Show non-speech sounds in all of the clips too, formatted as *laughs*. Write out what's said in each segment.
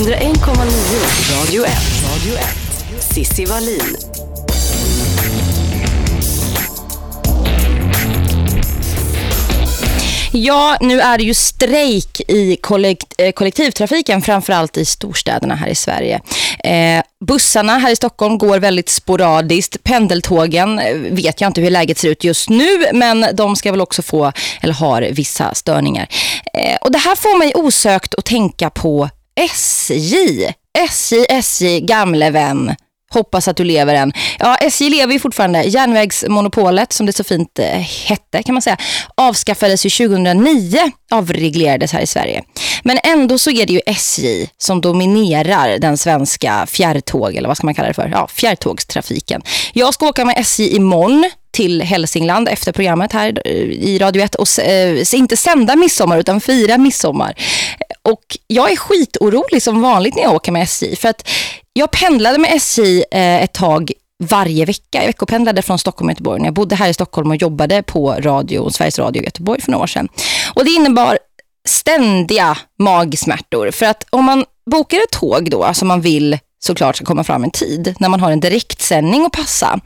Radio 1. Radio 1. Sissi Wallin. Ja, nu är det ju strejk i kollekt eh, kollektivtrafiken, framförallt i storstäderna här i Sverige. Eh, bussarna här i Stockholm går väldigt sporadiskt. Pendeltågen eh, vet jag inte hur läget ser ut just nu, men de ska väl också få, eller har vissa störningar. Eh, och det här får mig osökt att tänka på SJ. SJ, SJ, gamle vän. Hoppas att du lever än. Ja, SJ lever ju fortfarande. Järnvägsmonopolet, som det så fint eh, hette kan man säga, avskaffades ju 2009, avreglerades här i Sverige. Men ändå så är det ju SJ som dominerar den svenska fjärrtåg, eller vad ska man kalla det för? Ja, fjärrtågstrafiken. Jag ska åka med SJ imorgon till Hälsingland efter programmet här eh, i Radio 1 och eh, inte sända midsommar utan fira midsommar. Och jag är skitorolig som vanligt när jag åker med SJ för att jag pendlade med SJ eh, ett tag varje vecka. Jag veckopendlade från Stockholm och Göteborg när jag bodde här i Stockholm och jobbade på radio, Sveriges Radio Göteborg för några år sedan. Och det innebar ständiga magsmärtor för att om man bokar ett tåg då, som man vill såklart ska komma fram en tid när man har en direktsändning att passa.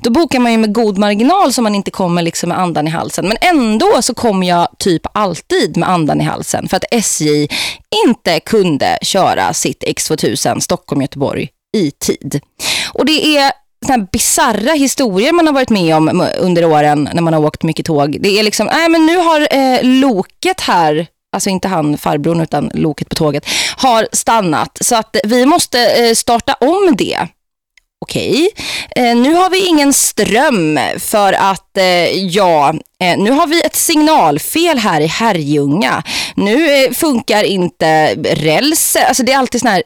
Då bokar man ju med god marginal så man inte kommer liksom med andan i halsen. Men ändå så kommer jag typ alltid med andan i halsen för att SJ inte kunde köra sitt X2000 Stockholm-Göteborg i tid. Och det är såna bizarra historier man har varit med om under åren när man har åkt mycket tåg. Det är liksom, nej men nu har eh, loket här alltså inte han farbrorn utan loket på tåget, har stannat. Så att vi måste eh, starta om det. Okej, eh, nu har vi ingen ström för att, eh, ja, eh, nu har vi ett signalfel här i Herrljunga. Nu eh, funkar inte räls, alltså det är alltid sån här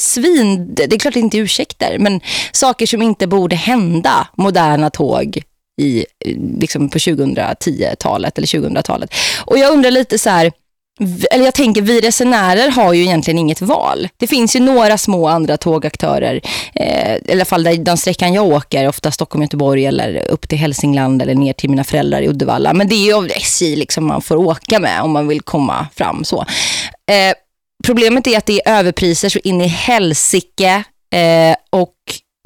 svin, det är klart det inte är ursäkter, men saker som inte borde hända moderna tåg i, eh, liksom på 2010-talet eller 2000-talet. Och jag undrar lite så här, eller jag tänker, vi resenärer har ju egentligen inget val. Det finns ju några små andra tågaktörer, eh, i alla fall där den sträckan jag åker, ofta Stockholm-Göteborg eller upp till Hälsingland eller ner till mina föräldrar i Uddevalla. Men det är ju SJ liksom man får åka med om man vill komma fram så. Eh, problemet är att det är överpriser så in i helsike eh, och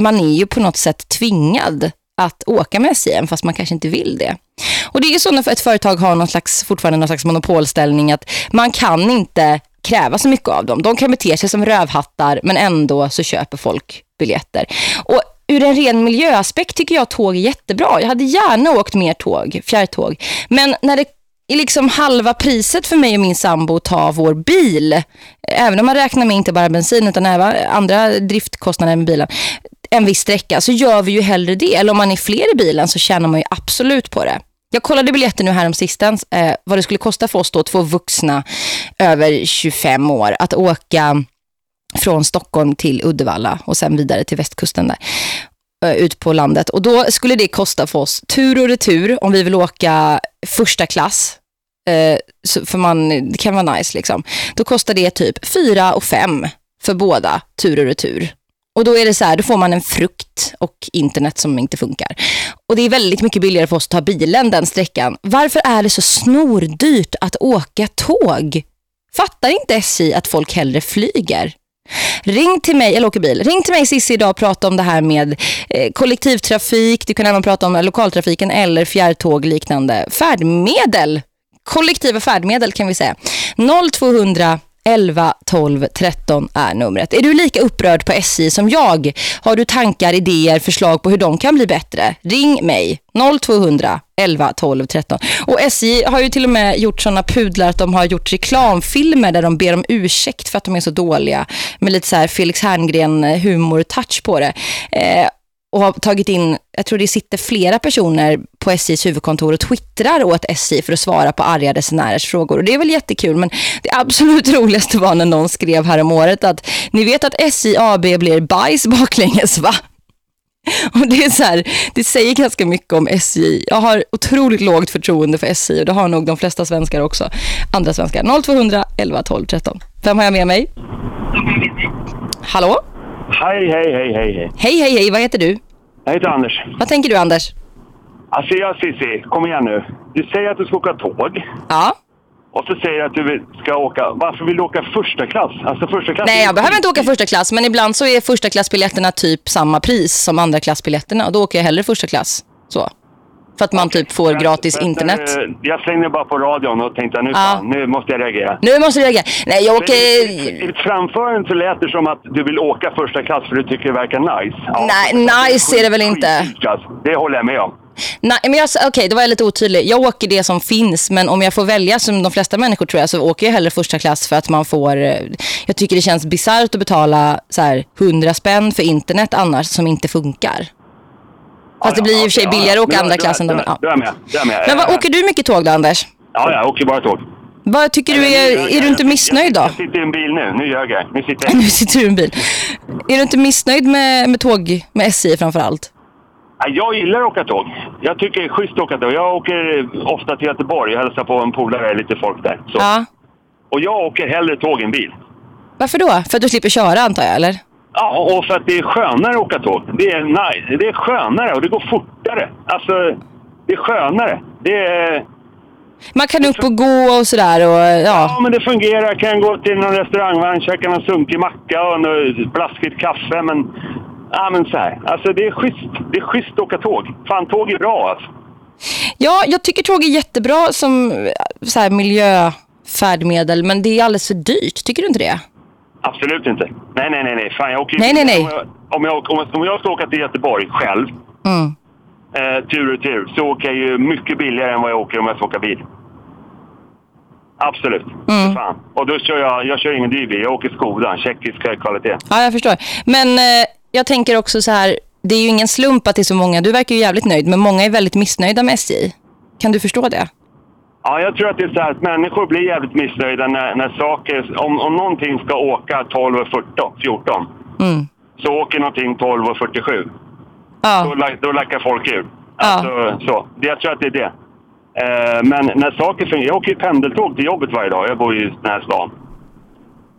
man är ju på något sätt tvingad att åka med SJ fast man kanske inte vill det. Och det är ju så när ett företag har någon slags, fortfarande någon slags monopolställning att man kan inte kräva så mycket av dem. De kan bete sig som rövhattar men ändå så köper folk biljetter. Och ur en ren miljöaspekt tycker jag tåg är jättebra. Jag hade gärna åkt mer tåg, fjärrtåg. Men när det är liksom halva priset för mig och min sambo att ta vår bil. Även om man räknar med inte bara bensin utan även andra driftkostnader med bilen en viss sträcka så gör vi ju hellre det. Eller om man är fler i bilen så tjänar man ju absolut på det. Jag kollade biljetten nu här om sistens eh, vad det skulle kosta för oss då, två vuxna över 25 år att åka från Stockholm till Uddevalla och sen vidare till västkusten där eh, ut på landet. Och då skulle det kosta för oss tur och retur om vi vill åka första klass. Eh, för man, det kan vara nice liksom. Då kostar det typ 4 och 5 för båda tur och retur. Och då är det så här, då får man en frukt och internet som inte funkar. Och det är väldigt mycket billigare för oss att ta bilen den sträckan. Varför är det så snordyrt att åka tåg? Fattar inte SJ att folk hellre flyger? Ring till mig, eller åker bil. Ring till mig Cissi idag och prata om det här med eh, kollektivtrafik. Du kan även prata om lokaltrafiken eller fjärrtåg liknande färdmedel. Kollektiva färdmedel kan vi säga. 0200 11 12 13 är numret. Är du lika upprörd på SJ som jag? Har du tankar, idéer, förslag på hur de kan bli bättre? Ring mig 0200 11 12 13. Och SJ har ju till och med gjort sådana pudlar att de har gjort reklamfilmer där de ber om ursäkt för att de är så dåliga. Med lite så här Felix Herngren humor-touch på det. Eh, och har tagit in, jag tror det sitter flera personer på SJs huvudkontor och twittrar åt SJ för att svara på arga resenärers frågor. Och det är väl jättekul, men det absolut *laughs* roligaste var när någon skrev här om året att ni vet att SJ AB blir bajs baklänges va? *laughs* Och det är så här, det säger ganska mycket om SJ. Jag har otroligt lågt förtroende för SJ och det har nog de flesta svenskar också. Andra svenskar. 0200 11 12 13. Vem har jag med mig? Hallå? Hej, hej, hej, hej, hej. Hej, hej, hej. Vad heter du? Jag heter Anders. Vad tänker du, Anders? Alltså, jag Cissi, kom igen nu. Du säger att du ska åka tåg. Ja. Och så säger du att du vill, ska åka... Varför vill du åka första klass? Alltså första klass... Nej, jag behöver inte åka första klass, men ibland så är första klassbiljetterna typ samma pris som andra klassbiljetterna och då åker jag hellre första klass. Så. För att man typ får att- gratis att, internet. eh, Jag slängde bara på radion och tänkte nu, Ja. fan, nu måste jag reagera. Nu måste jag reagera. Nej, jag I åker... ditt framförande så lät det som att du vill åka första klass för du tycker det verkar nice. Ja, Nej, nice är det väl inte. skitklass. Det håller jag med om. Nej, men jag, okej, då var jag lite otydlig. Jag åker det som finns, men om jag får välja som de flesta människor tror jag så åker jag hellre första klass för att man får... eh, Jag tycker det känns bizarrt att betala så här 100 spänn för internet annars som inte funkar. Fast det blir ju i och för sig billigare att åka andra klass än de... Då Ja. är jag med. Då är jag med. Men vad, åker du mycket tåg då, Anders? Ja, jag åker bara tåg. Vad tycker du är... Är du inte missnöjd då? Jag sitter i en bil nu. Nu ljög jag. Nu sitter jag... *laughs* Nu sitter du i en bil. Är du inte missnöjd med, med tåg, med SJ framför allt? Ja, Jag gillar att åka tåg. Jag tycker det är schysst att åka tåg. Jag åker ofta till Göteborg och hälsar på en polare, lite folk där. Så. Ja. Och jag åker hellre tåg än bil. Varför då? För att du slipper köra antar jag, eller? Ja, och för att det är skönare att åka tåg. Det är nice. Det är skönare och det går fortare. Alltså, det är skönare. Det är... Man kan upp och gå och sådär och ja. Ja, men det fungerar. Jag kan gå till någon restaurangvagn, käka någon sunkig macka och något blaskigt kaffe. Men, ja, men så här. Alltså, det är schysst. Det är schysst att åka tåg. Fan, tåg är bra alltså. Ja, jag tycker tåg är jättebra som så här, miljöfärdmedel, men det är alldeles för dyrt. Tycker du inte det? Absolut inte. Nej, nej, nej. nej. Fan, jag åker Nej, nej, nej. Om jag, om, jag, om, jag, om jag ska åka till Göteborg själv, Mm. eh, tur och tur, så åker jag ju mycket billigare än vad jag åker om jag ska åka bil. Absolut. Mm. Fan. Och då kör jag, jag kör ingen dyr bil. Jag åker Skoda, tjeckisk kvalitet. Ja, jag förstår. Men eh, jag tänker också så här, det är ju ingen slump att det är så många. Du verkar ju jävligt nöjd, men många är väldigt missnöjda med SJ. Kan du förstå det? Ja, jag tror att det är så här att människor blir jävligt missnöjda när, när saker... Om, om någonting ska åka 12 och 14, 14 Mm. så åker någonting 12 och 47. Då, Ja, la- då lackar folk ur. Ja. Alltså, så. Det, jag tror att det är det. Eh, men när saker fungerar... Jag åker ju pendeltåg till jobbet varje dag. Jag bor ju i den här stan.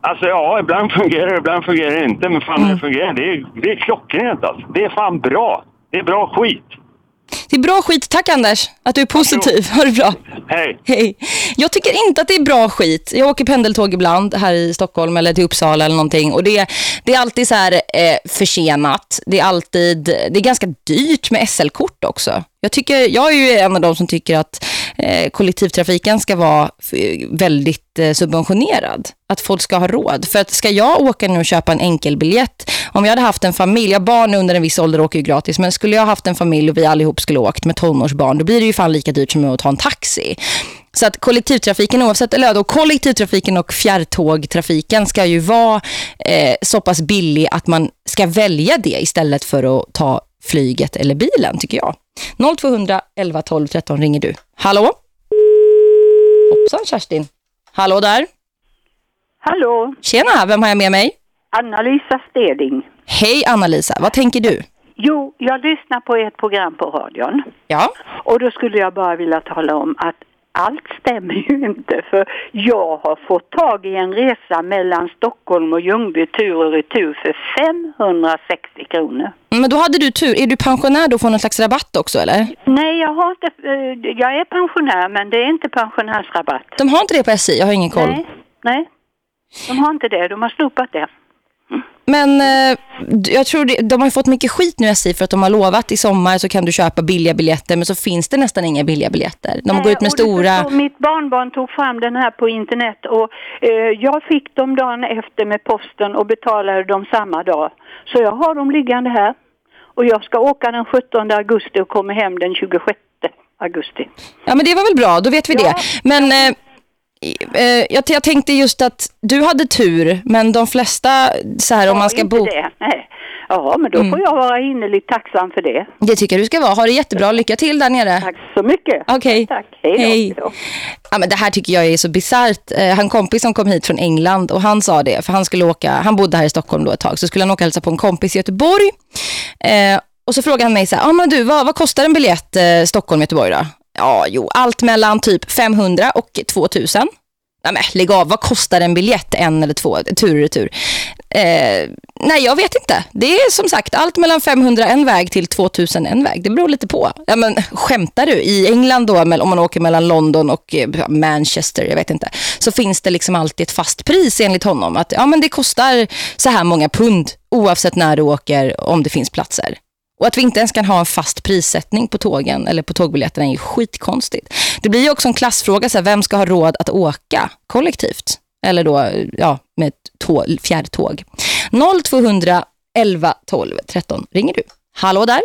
Alltså ja, ibland fungerar det, ibland fungerar det inte. Men fan, Mm. det fungerar, det är, det är klockrent alltså. Det är fan bra. Det är bra skit. Det är bra skit. Tack Anders, att du är positiv. Ha det bra. Hej! Hej. Jag tycker inte att det är bra skit. Jag åker pendeltåg ibland här i Stockholm eller till Uppsala eller någonting. Och det, det är alltid så här eh, försenat. Det är alltid, det är ganska dyrt med SL-kort också. Jag, tycker, jag är ju en av de som tycker att eh, kollektivtrafiken ska vara eh, väldigt eh, subventionerad. Att folk ska ha råd. För att ska jag åka nu och köpa en enkelbiljett, om jag hade haft en familj, jag barn under en viss ålder åker ju gratis, men skulle jag haft en familj och vi allihop skulle ha åkt med tonårsbarn, då blir det ju fan lika dyrt som att ta en taxi. Så att kollektivtrafiken oavsett, eller då kollektivtrafiken och fjärrtågtrafiken ska ju vara eh, så pass billig att man ska välja det istället för att ta flyget eller bilen tycker jag. 0200 11 12 13 ringer du. Hallå? Hoppsan Kerstin. Hallå där. Hallå, Tjena, vem har jag med mig? Anna-Lisa Steding. Hej Anna-Lisa, vad tänker du? Jo, jag lyssnar på ert program på radion Ja, och då skulle jag bara vilja tala om att allt stämmer ju inte för jag har fått tag i en resa mellan Stockholm och Ljungby tur och retur för 560 kronor. men då hade du tur. Är du pensionär då får någon slags rabatt också eller? Nej, jag har inte, eh, jag är pensionär men det är inte pensionärsrabatt. De har inte det på SJ, jag har ingen koll. Nej, nej, de har inte det, de har slopat det. Men eh, jag tror det, de har fått mycket skit nu SJ för att de har lovat i sommar så kan du köpa billiga biljetter men så finns det nästan inga billiga biljetter. De går ut med Eh, stora... förstår, mitt barnbarn tog fram den här på internet och eh, jag fick dem dagen efter med posten och betalade dem samma dag. Så jag har dem liggande här. Och jag ska åka den 17 augusti och kommer hem den 26 augusti. Ja men det var väl bra, då vet vi Ja. det. Men eh, jag, jag tänkte just att du hade tur men de flesta så här om Ja, man ska bo... Mm. Det. Nej. Ja, men då får jag vara innerligt tacksam för det. Det tycker jag du ska vara. Ha det jättebra. Lycka till där nere. Tack så mycket. Okej. Tack. Hej då. Hej. Hej då. Ja, men det här tycker jag är så bizarrt. Eh, han kompis som kom hit från England och han sa det, för han skulle åka, han bodde här i Stockholm då ett tag, så skulle han åka och hälsa på en kompis i Göteborg. Eh, och så frågade han mig så här, ah, men du, vad, vad kostar en biljett eh, Stockholm-Göteborg då? Ja, jo, allt mellan typ 500 och 2000. Nej, men lägg av. Vad kostar en biljett? En eller två? Tur och retur. Eh, nej, jag vet inte. Det är som sagt allt mellan 500 en väg till 2000 en väg. Det beror lite på. Ja, men skämtar du? I England då, om man åker mellan London och eh, Manchester, jag vet inte. Så finns det liksom alltid ett fast pris enligt honom. Att ja, men det kostar så här många pund oavsett när du åker om det finns platser. Och att vi inte ens kan ha en fast prissättning på tågen eller på tågbiljetterna är ju skitkonstigt. Det blir ju också en klassfråga, så här, vem ska ha råd att åka kollektivt? Eller då, ja, med tåg, fjärrtåg. 0200 11 12 13 ringer du. Hallå där.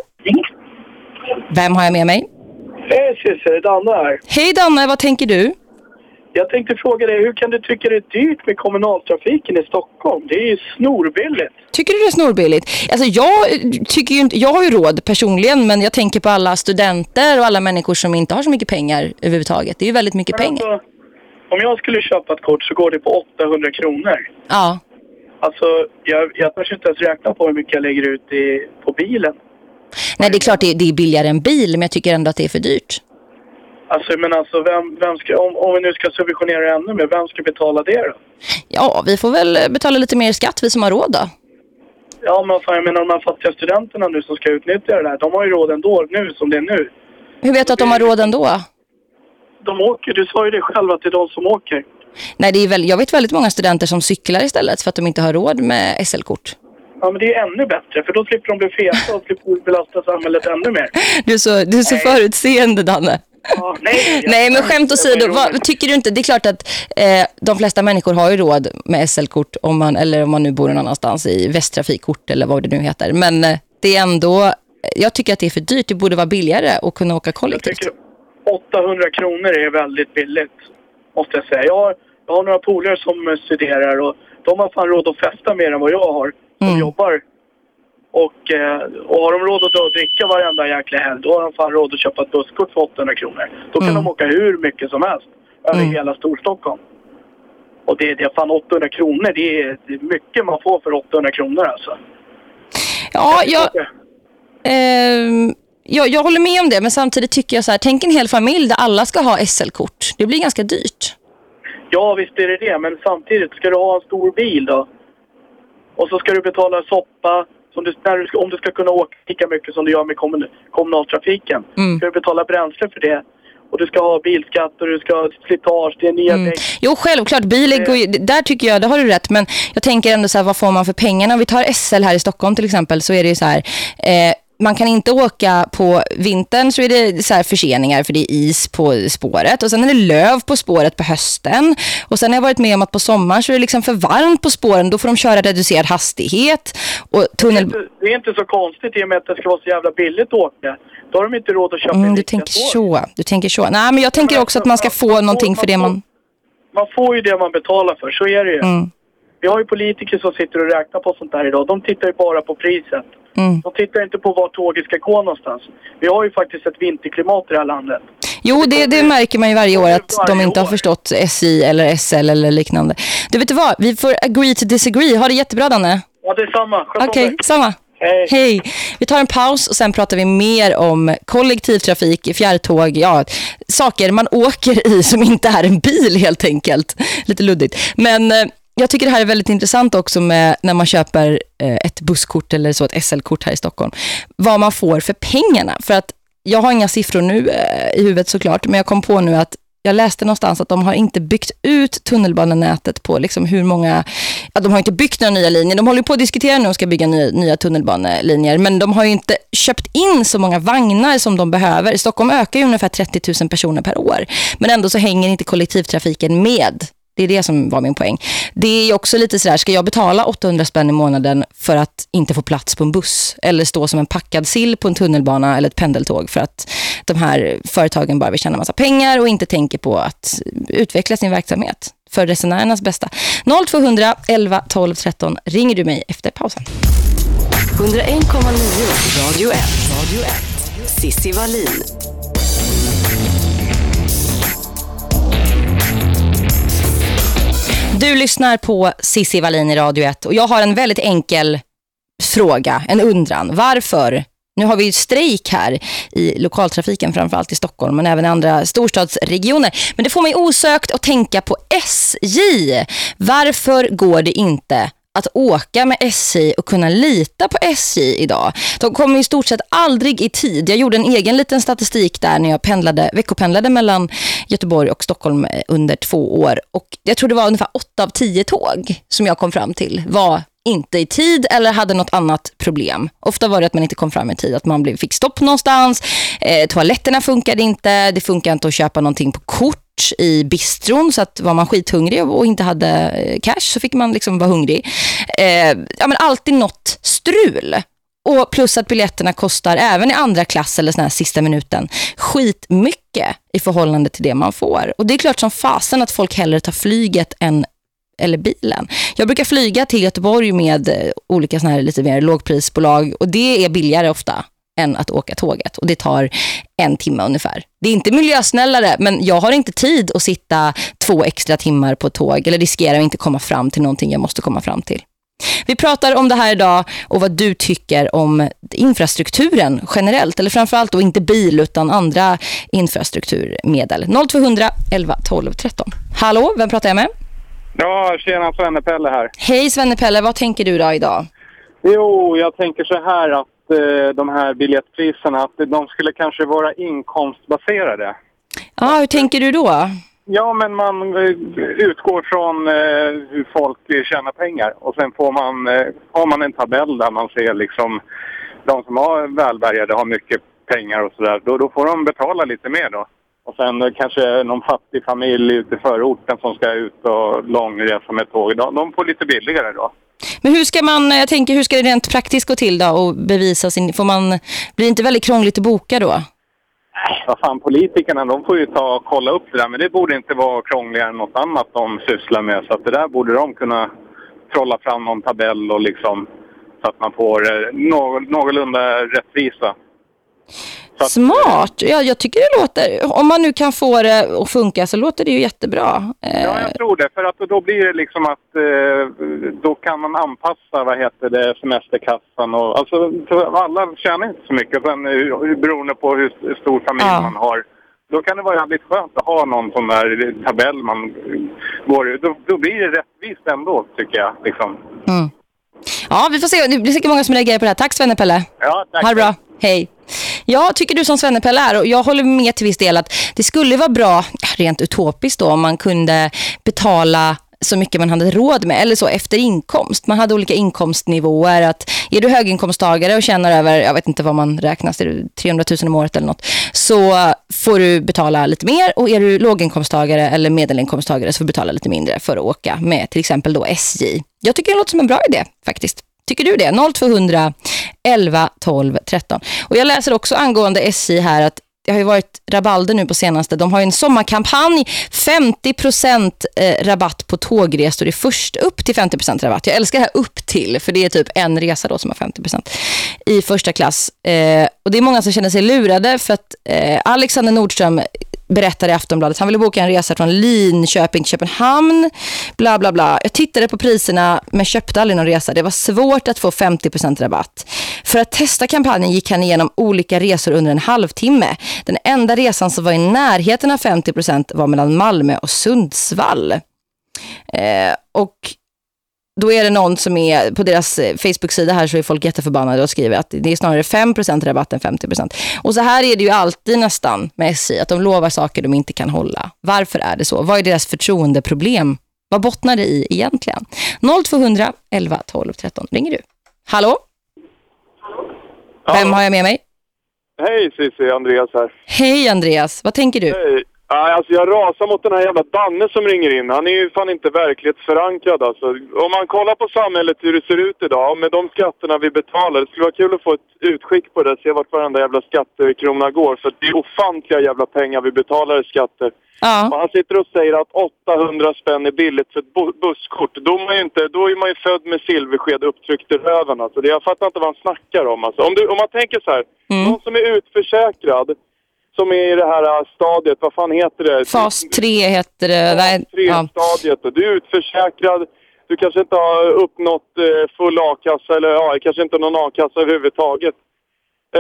Vem har jag med mig? Hej Cissi, Danne här. Hej Danne, vad tänker du? Jag tänkte fråga dig, hur kan du tycka det är dyrt med kommunaltrafiken i Stockholm? Det är ju snorbilligt. Tycker du det är snorbilligt? Alltså jag tycker ju inte, jag har ju råd personligen men jag tänker på alla studenter och alla människor som inte har så mycket pengar överhuvudtaget. Det är ju väldigt mycket Men pengar. Alltså, om jag skulle köpa ett kort så går det på 800 kronor. Ja. Alltså, jag, jag törs inte ens räkna på hur mycket jag lägger ut i, på bilen. Nej, det är klart det det är billigare än bil men jag tycker ändå att det är för dyrt. Alltså, men alltså, vem, vem ska, om, om vi nu ska subventionera ännu mer, vem ska betala det då? Ja, vi får väl betala lite mer skatt, vi som har råd då. Ja, men fan, jag menar de här fattiga studenterna nu som ska utnyttja det där, de har ju råd ändå nu som det är nu. Hur vet du att de har råd ändå? De åker, du sa ju det själv att det är de som åker. Nej, det är väl, jag vet väldigt många studenter som cyklar istället för att de inte har råd med SL-kort. Ja, men det är ännu bättre, för då slipper de bli feta och slipper belasta samhället ännu mer. *laughs* Du är så, du är så förutseende, Danne. Ja, nej, Nej, men skämt åsido, vad tycker du inte? Det är klart att eh, de flesta människor har ju råd med SL-kort om man, eller om man nu bor någon annanstans i Västtrafikkort eller vad det nu heter. Men eh, det är ändå, jag tycker att det är för dyrt. Det borde vara billigare att kunna åka Jag kollektivt. tycker 800 kronor är väldigt billigt, måste jag säga. Jag har, jag har några polare som studerar och de har fan råd att festa mer än vad jag har, som Mm. jobbar. Och, eh, och har de råd att och dricka varenda jäkla helg, då har de fan råd att köpa ett busskort för 800 kronor. Då kan Mm. de åka hur mycket som helst över Mm. hela Storstockholm. Och det, det är fan 800 kronor, det är, det är mycket man får för 800 kronor alltså. Ja, jag, ehm, jag, jag håller med om det, men samtidigt tycker jag så här, tänk en hel familj där alla ska ha SL-kort. Det blir ganska dyrt. Ja, visst är det det. Men samtidigt, ska du ha en stor bil då? Och så ska du betala soppa. Som du, när du, ska- om du ska kunna åka lika mycket som du gör med kommun, kommunaltrafiken. Mm. Ska du betala bränsle för det? Och du ska ha bilskatt och du ska ha slitage, det är nya Mm. Jo, självklart. Bil går ju, där tycker jag, det har du rätt. Men jag tänker ändå så här, vad får man för pengarna? Om vi tar SL här i Stockholm till exempel så är det ju så här... Eh, man kan inte åka på vintern så är det så här förseningar för det är is på spåret. Och sen är det löv på spåret på hösten. Och sen har jag varit med om att på sommaren så är det liksom för varmt på spåren. Då får de köra reducerad hastighet. Och Det, är tunnel... inte, det är inte så konstigt i och med att det ska vara så jävla billigt att åka. Då har de inte råd att köpa Mm, du tänker så. Du tänker så. Nej, men jag tänker också att man ska få man någonting för det man man... Får ju det man betalar för, så är det ju. Mm, Vi har ju politiker som sitter och räknar på sånt här idag. De tittar ju bara på priset. Mm. De tittar inte på var tåget ska gå någonstans. Vi har ju faktiskt ett vinterklimat i det här landet. Jo, det, det märker man ju varje år att de inte har förstått SI eller SL eller liknande. Du vet du vad, vi får agree to disagree. Ha det jättebra, Danne. Ja, det är samma. Okej, dig. samma. Hej. Hej. Vi tar en paus och sen pratar vi mer om kollektivtrafik, fjärrtåg, ja, saker man åker i som inte är en bil helt enkelt. Lite luddigt. Men eh, jag tycker det här är väldigt intressant också med när man köper eh, ett busskort eller så ett SL-kort här i Stockholm. Vad man får för pengarna. För att jag har inga siffror nu eh, i huvudet såklart, men jag kom på nu att jag läste någonstans att de har inte byggt ut tunnelbanenätet på liksom hur många, ja, de har inte byggt några nya linjer. De håller på att diskutera nu om de ska bygga nya, nya tunnelbanelinjer, men de har ju inte köpt in så många vagnar som de behöver. Stockholm ökar ju ungefär 30 000 personer per år, men ändå så hänger inte kollektivtrafiken med. Det är det som var min poäng. Det är också lite så här, ska jag betala 800 spänn i månaden för att inte få plats på en buss? Eller stå som en packad sill på en tunnelbana eller ett pendeltåg för att de här företagen bara vill tjäna massa pengar och inte tänker på att utveckla sin verksamhet för resenärernas bästa. 0200 11 12 13 ringer du mig efter pausen. 101,9 Radio 1. Radio 1. Sissi Wallin. Du lyssnar på Sissi Wallin i Radio 1 och jag har en väldigt enkel fråga, en undran. Varför Nu har vi ju strejk här i lokaltrafiken framförallt i Stockholm men även i andra storstadsregioner. Men det får mig osökt att tänka på SJ. Varför går det inte att åka med SJ och kunna lita på SJ idag. De kommer i stort sett aldrig i tid. Jag gjorde en egen liten statistik där när jag pendlade, veckopendlade mellan Göteborg och Stockholm eh, under två år. Och jag tror det var ungefär åtta av tio tåg som jag kom fram till var inte i tid eller hade något annat problem. Ofta var det att man inte kom fram i tid, att man fick stopp någonstans, eh, toaletterna funkade inte, det funkar inte att köpa någonting på kort i bistron så att var man skithungrig och inte hade eh, cash så fick man liksom vara hungrig. Eh, ja men alltid något strul. Och plus att biljetterna kostar även i andra klass eller sån här sista minuten skitmycket i förhållande till det man får. Och det är klart som fasen att folk hellre tar flyget än eller bilen. Jag brukar flyga till Göteborg med eh, olika såna här lite mer lågprisbolag och det är billigare ofta än att åka tåget. Och det tar en timme ungefär. Det är inte miljösnällare men jag har inte tid att sitta två extra timmar på tåg eller riskera att inte komma fram till någonting jag måste komma fram till. Vi pratar om det här idag och vad du tycker om infrastrukturen generellt. Eller framförallt då inte bil utan andra infrastrukturmedel. 0200 11 12 13. Hallå, vem pratar jag med? Ja, tjena Svenne-Pelle här. Hej Svenne-Pelle, vad tänker du då idag? Jo, jag tänker så här att de här biljettpriserna, att de skulle kanske vara inkomstbaserade. Ja, hur tänker du då? Ja, men man eh, utgår från eh, hur folk tjänar pengar och sen får man, eh, har man en tabell där man ser liksom de som har välbärgade har mycket pengar och sådär. Då, då får de betala lite mer då. Och sen eh, kanske någon fattig familj ute i förorten som ska ut och långresa med tåg. De, de får lite billigare då. Men hur ska man, jag tänker, hur ska det rent praktiskt gå till då och bevisa sin, får man, blir det inte väldigt krångligt att boka då? Nej, vad fan, politikerna de får ju ta och kolla upp det där. Men det borde inte vara krångligare än något annat de sysslar med. Så att det där borde de kunna trolla fram någon tabell och liksom så att man får eh, någ någorlunda rättvisa. Att- Smart! Ja, jag tycker det låter, om man nu kan få det att funka så låter det ju jättebra. Eh, Ja, jag tror det. För att då blir det liksom att eh, då kan man anpassa, vad heter det, semesterkassan och alltså alla tjänar inte så mycket. Sen eh, beroende på hur stor familj Ja. man har. Då kan det vara jävligt skönt att ha någon sån där tabell man går då, då blir det rättvist ändå, tycker jag. Liksom. Mm. Ja, vi får se. Det blir säkert många som reagerar på det här. Tack Svenne-Pelle. Ja, tack. Ha det bra. Hej. Jag tycker du som Svenne-Pelle är och jag håller med till viss del att det skulle vara bra, rent utopiskt då, om man kunde betala så mycket man hade råd med eller så efter inkomst. Man hade olika inkomstnivåer att är du höginkomsttagare och tjänar över, jag vet inte vad man räknas, är du 300 000 om året eller något så får du betala lite mer och är du låginkomsttagare eller medelinkomsttagare så får du betala lite mindre för att åka med till exempel då SJ. Jag tycker det låter som en bra idé faktiskt. Tycker du det? 0200 11 12 13. Och jag läser också angående SJ här att det har ju varit rabalder nu på senaste. De har ju en sommarkampanj. 50% eh, rabatt på tågresor är först upp till 50% rabatt. Jag älskar det här upp till för det är typ en resa då som har 50% i första klass. Eh, och det är många som känner sig lurade för att eh, Alexander Nordström berättade i Aftonbladet. Han ville boka en resa från Linköping till Köpenhamn. Bla bla bla. Jag tittade på priserna men köpte aldrig någon resa. Det var svårt att få 50% rabatt. För att testa kampanjen gick han igenom olika resor under en halvtimme. Den enda resan som var i närheten av 50% var mellan Malmö och Sundsvall. Eh, och då är det någon som är på deras eh, Facebook-sida här så är folk jätteförbannade och skriver att det är snarare 5% rabatt än 50%. Och så här är det ju alltid nästan med SJ, att de lovar saker de inte kan hålla. Varför är det så? Vad är deras förtroendeproblem? Vad bottnar det i egentligen? 0200 11 12 13 ringer du. Hallå? Vem har jag med mig? Hej Cissi, Andreas här. Hej Andreas, vad tänker du? Hej. Ja, alltså jag rasar mot den här jävla Danne som ringer in. Han är ju fan inte verklighetsförankrad alltså. Om man kollar på samhället hur det ser ut idag med de skatterna vi betalar. Det skulle vara kul att få ett utskick på det. Se vart varenda jävla skattekrona går. För det är ofantliga jävla pengar vi betalar i skatter. Ja, Och han sitter och säger att 800 spänn är billigt för ett bu- busskort. Då är, man ju inte, då är man ju född med silversked upptryckt i röven. Alltså. Det, jag fattar inte vad han snackar om. Alltså. Om, du, om man tänker så här. Mm. Någon som är utförsäkrad, som är i det här äh, stadiet, vad fan heter det? fas 3 heter det. Nej, ja. stadiet Du är utförsäkrad, du kanske inte har uppnått eh, full a-kassa eller ja, kanske inte någon a-kassa överhuvudtaget.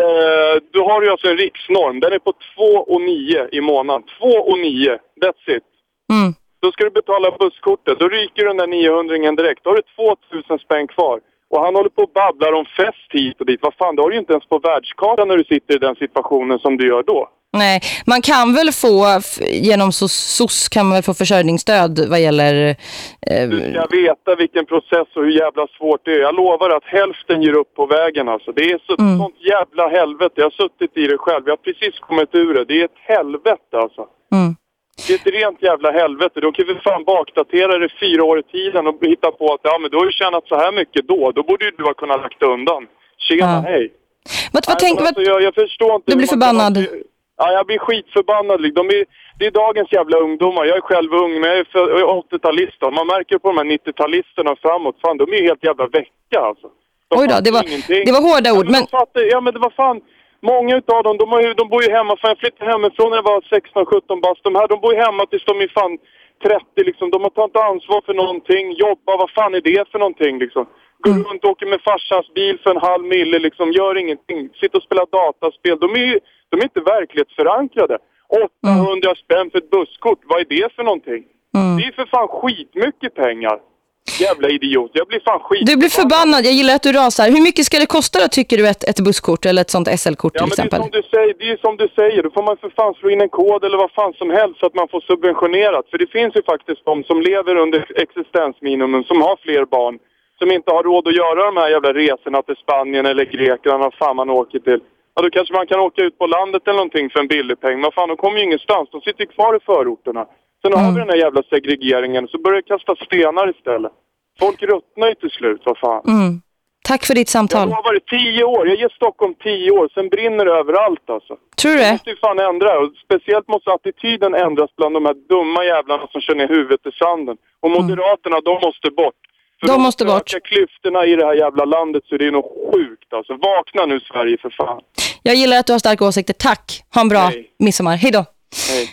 Eh, då har du alltså en riksnorm. Den är på 2,9 i månaden. 2,9. That's it. Mm. Då ska du betala busskortet. Då ryker den där 900 direkt. Då har du 2000 spänn kvar. Och han håller på och babblar om fest hit och dit. Vad fan, det har du ju inte ens på världskartan när du sitter i den situationen som du gör då. Nej, man kan väl få, genom SOS, kan man väl få försörjningsstöd vad gäller... Eh, Du ska veta vilken process och hur jävla svårt det är. Jag lovar att hälften ger upp på vägen alltså. Det är så, Mm. sånt jävla helvete. Jag har suttit i det själv. Jag har precis kommit ur det. Det är ett helvete alltså. mm. Det är ett rent jävla helvete. De kan väl fan bakdatera det fyra år i tiden och hitta på att ja men du har ju tjänat så här mycket då. Då borde ju du ha kunnat lagt undan. Tjena, Ja. hej. Vad, vad Nej, tänk, men vad, alltså, jag, jag förstår inte. Du blir kan förbannad. vara- Ja, jag blir skitförbannad. liksom. De är, det är dagens jävla ungdomar. Jag är själv ung, men jag är, för- jag är 80-talist. Och Man märker på de här 90-talisterna framåt. Fan, de är ju helt jävla väcka alltså. De Oj då, det var, ingenting. det var hårda Ja, ord, men men... de fattar, ja, men det var fan... Många utav dem, de, har ju, de bor ju hemma. Fan, jag flyttade hemifrån när jag var 16-17 bast. De här, de bor ju hemma tills de är fan 30 liksom. De har tagit ansvar för någonting, jobba, vad fan är det för någonting liksom? Går Mm. runt och åker med farsans bil för en halv mille liksom, gör ingenting. Sitter och spelar dataspel. De är de är inte verklighetsförankrade. 800 spänn för ett busskort, vad är det för någonting? Mm. Det är för fan skitmycket pengar. Jävla idiot, jag blir fan skit. Du blir förbannad, jag gillar att du rasar. Hur mycket ska det kosta då tycker du ett, ett busskort eller ett sånt SL-kort Ja, till men det är, exempel? som du säger, det är som du säger, då får man för fan slå in en kod eller vad fan som helst så att man får subventionerat. För det finns ju faktiskt de som lever under existensminimum, som har fler barn, som inte har råd att göra de här jävla resorna till Spanien eller Grekland, vad fan man åker till. Ja, då kanske man kan åka ut på landet eller någonting för en billig peng. Men fan, de kommer ju ingenstans. De sitter ju kvar i förorterna. Sen har vi den här jävla segregeringen, så börjar kasta stenar istället. Folk ruttnar ju till slut, vad fan. Mm. Tack för ditt Jag samtal. lovar det, tio år. Jag ger Stockholm tio år, sen brinner det överallt alltså. Tror du Det måste ju fan ändra. Och speciellt måste attityden ändras bland de här dumma jävlarna som kör ner huvudet i sanden. Och Moderaterna, de måste bort. För De måste bort. ökar klyftorna i det här jävla landet så det är nog sjukt alltså. Vakna nu Sverige för fan. Jag gillar att du har starka åsikter. Tack. Ha en bra Hej. midsommar. Hej då. Hej.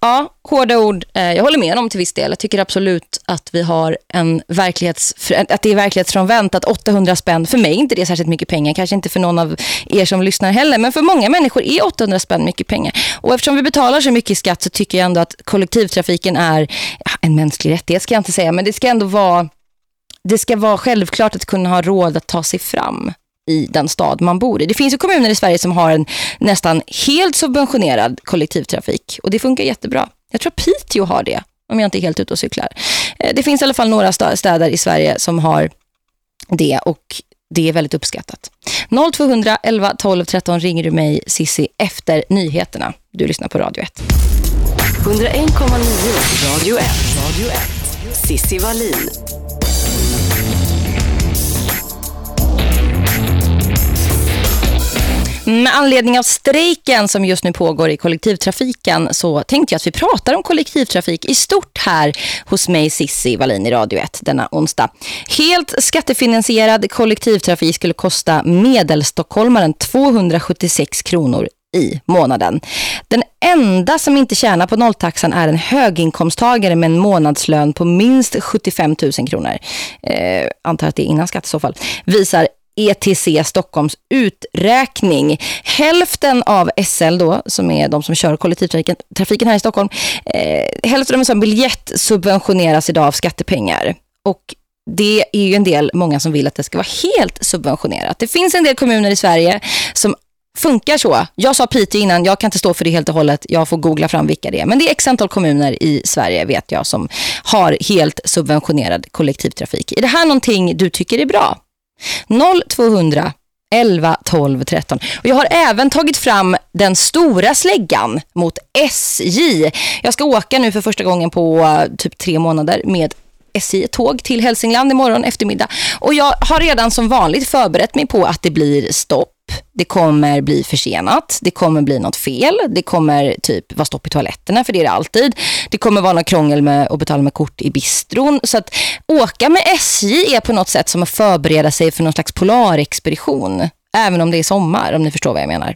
Ja, hårda ord. Eh, Jag håller med om till viss del. Jag tycker absolut att vi har en verklighets att det är verklighetsfrånvänt att 800 spänn, för mig är inte det särskilt mycket pengar, kanske inte för någon av er som lyssnar heller, men för många människor är 800 spänn mycket pengar. Och eftersom vi betalar så mycket skatt så tycker jag ändå att kollektivtrafiken är en mänsklig rättighet ska jag inte säga, men det ska ändå vara det ska vara självklart att kunna ha råd att ta sig fram i den stad man bor i. Det finns ju kommuner i Sverige som har en nästan helt subventionerad kollektivtrafik och det funkar jättebra. Jag tror Piteå har det, om jag inte är helt ute och cyklar. Eh, det finns i alla fall några städer i Sverige som har det och det är väldigt uppskattat. 0200 11 12 13 ringer du mig Sissi efter nyheterna. Du lyssnar på Radio 1. 101,9 Radio 1. Radio 1. Sissi Wallin. Med anledning av strejken som just nu pågår i kollektivtrafiken så tänkte jag att vi pratar om kollektivtrafik i stort här hos mig Sissi Wallin i Radio 1 denna onsdag. Helt skattefinansierad kollektivtrafik skulle kosta medelstockholmaren 276 kronor i månaden. Den enda som inte tjänar på nolltaxan är en höginkomsttagare med en månadslön på minst 75 000 kronor. Eh, antar att det är innan skatt i så fall. Visar ETC Stockholms uträkning. Hälften av SL då, som är de som kör kollektivtrafiken trafiken här i Stockholm, eh, hälften av en sån biljett subventioneras idag av skattepengar. Och det är ju en del, många som vill att det ska vara helt subventionerat. Det finns en del kommuner i Sverige som funkar så. Jag sa Piteå innan, jag kan inte stå för det helt och hållet. Jag får googla fram vilka det är. Men det är x antal kommuner i Sverige vet jag som har helt subventionerad kollektivtrafik. Är det här någonting du tycker är bra? 0200 11 12 13. Och jag har även tagit fram den stora släggan mot SJ. Jag ska åka nu för första gången på eh, typ tre månader med SJ-tåg till Hälsingland imorgon eftermiddag. Och jag har redan som vanligt förberett mig på att det blir stopp. Det kommer bli försenat. Det kommer bli något fel. Det kommer typ vara stopp i toaletterna, för det är det alltid. Det kommer vara något krångel med att betala med kort i bistron. Så att åka med SJ är på något sätt som att förbereda sig för någon slags polarexpedition. Även om det är sommar, om ni förstår vad jag menar.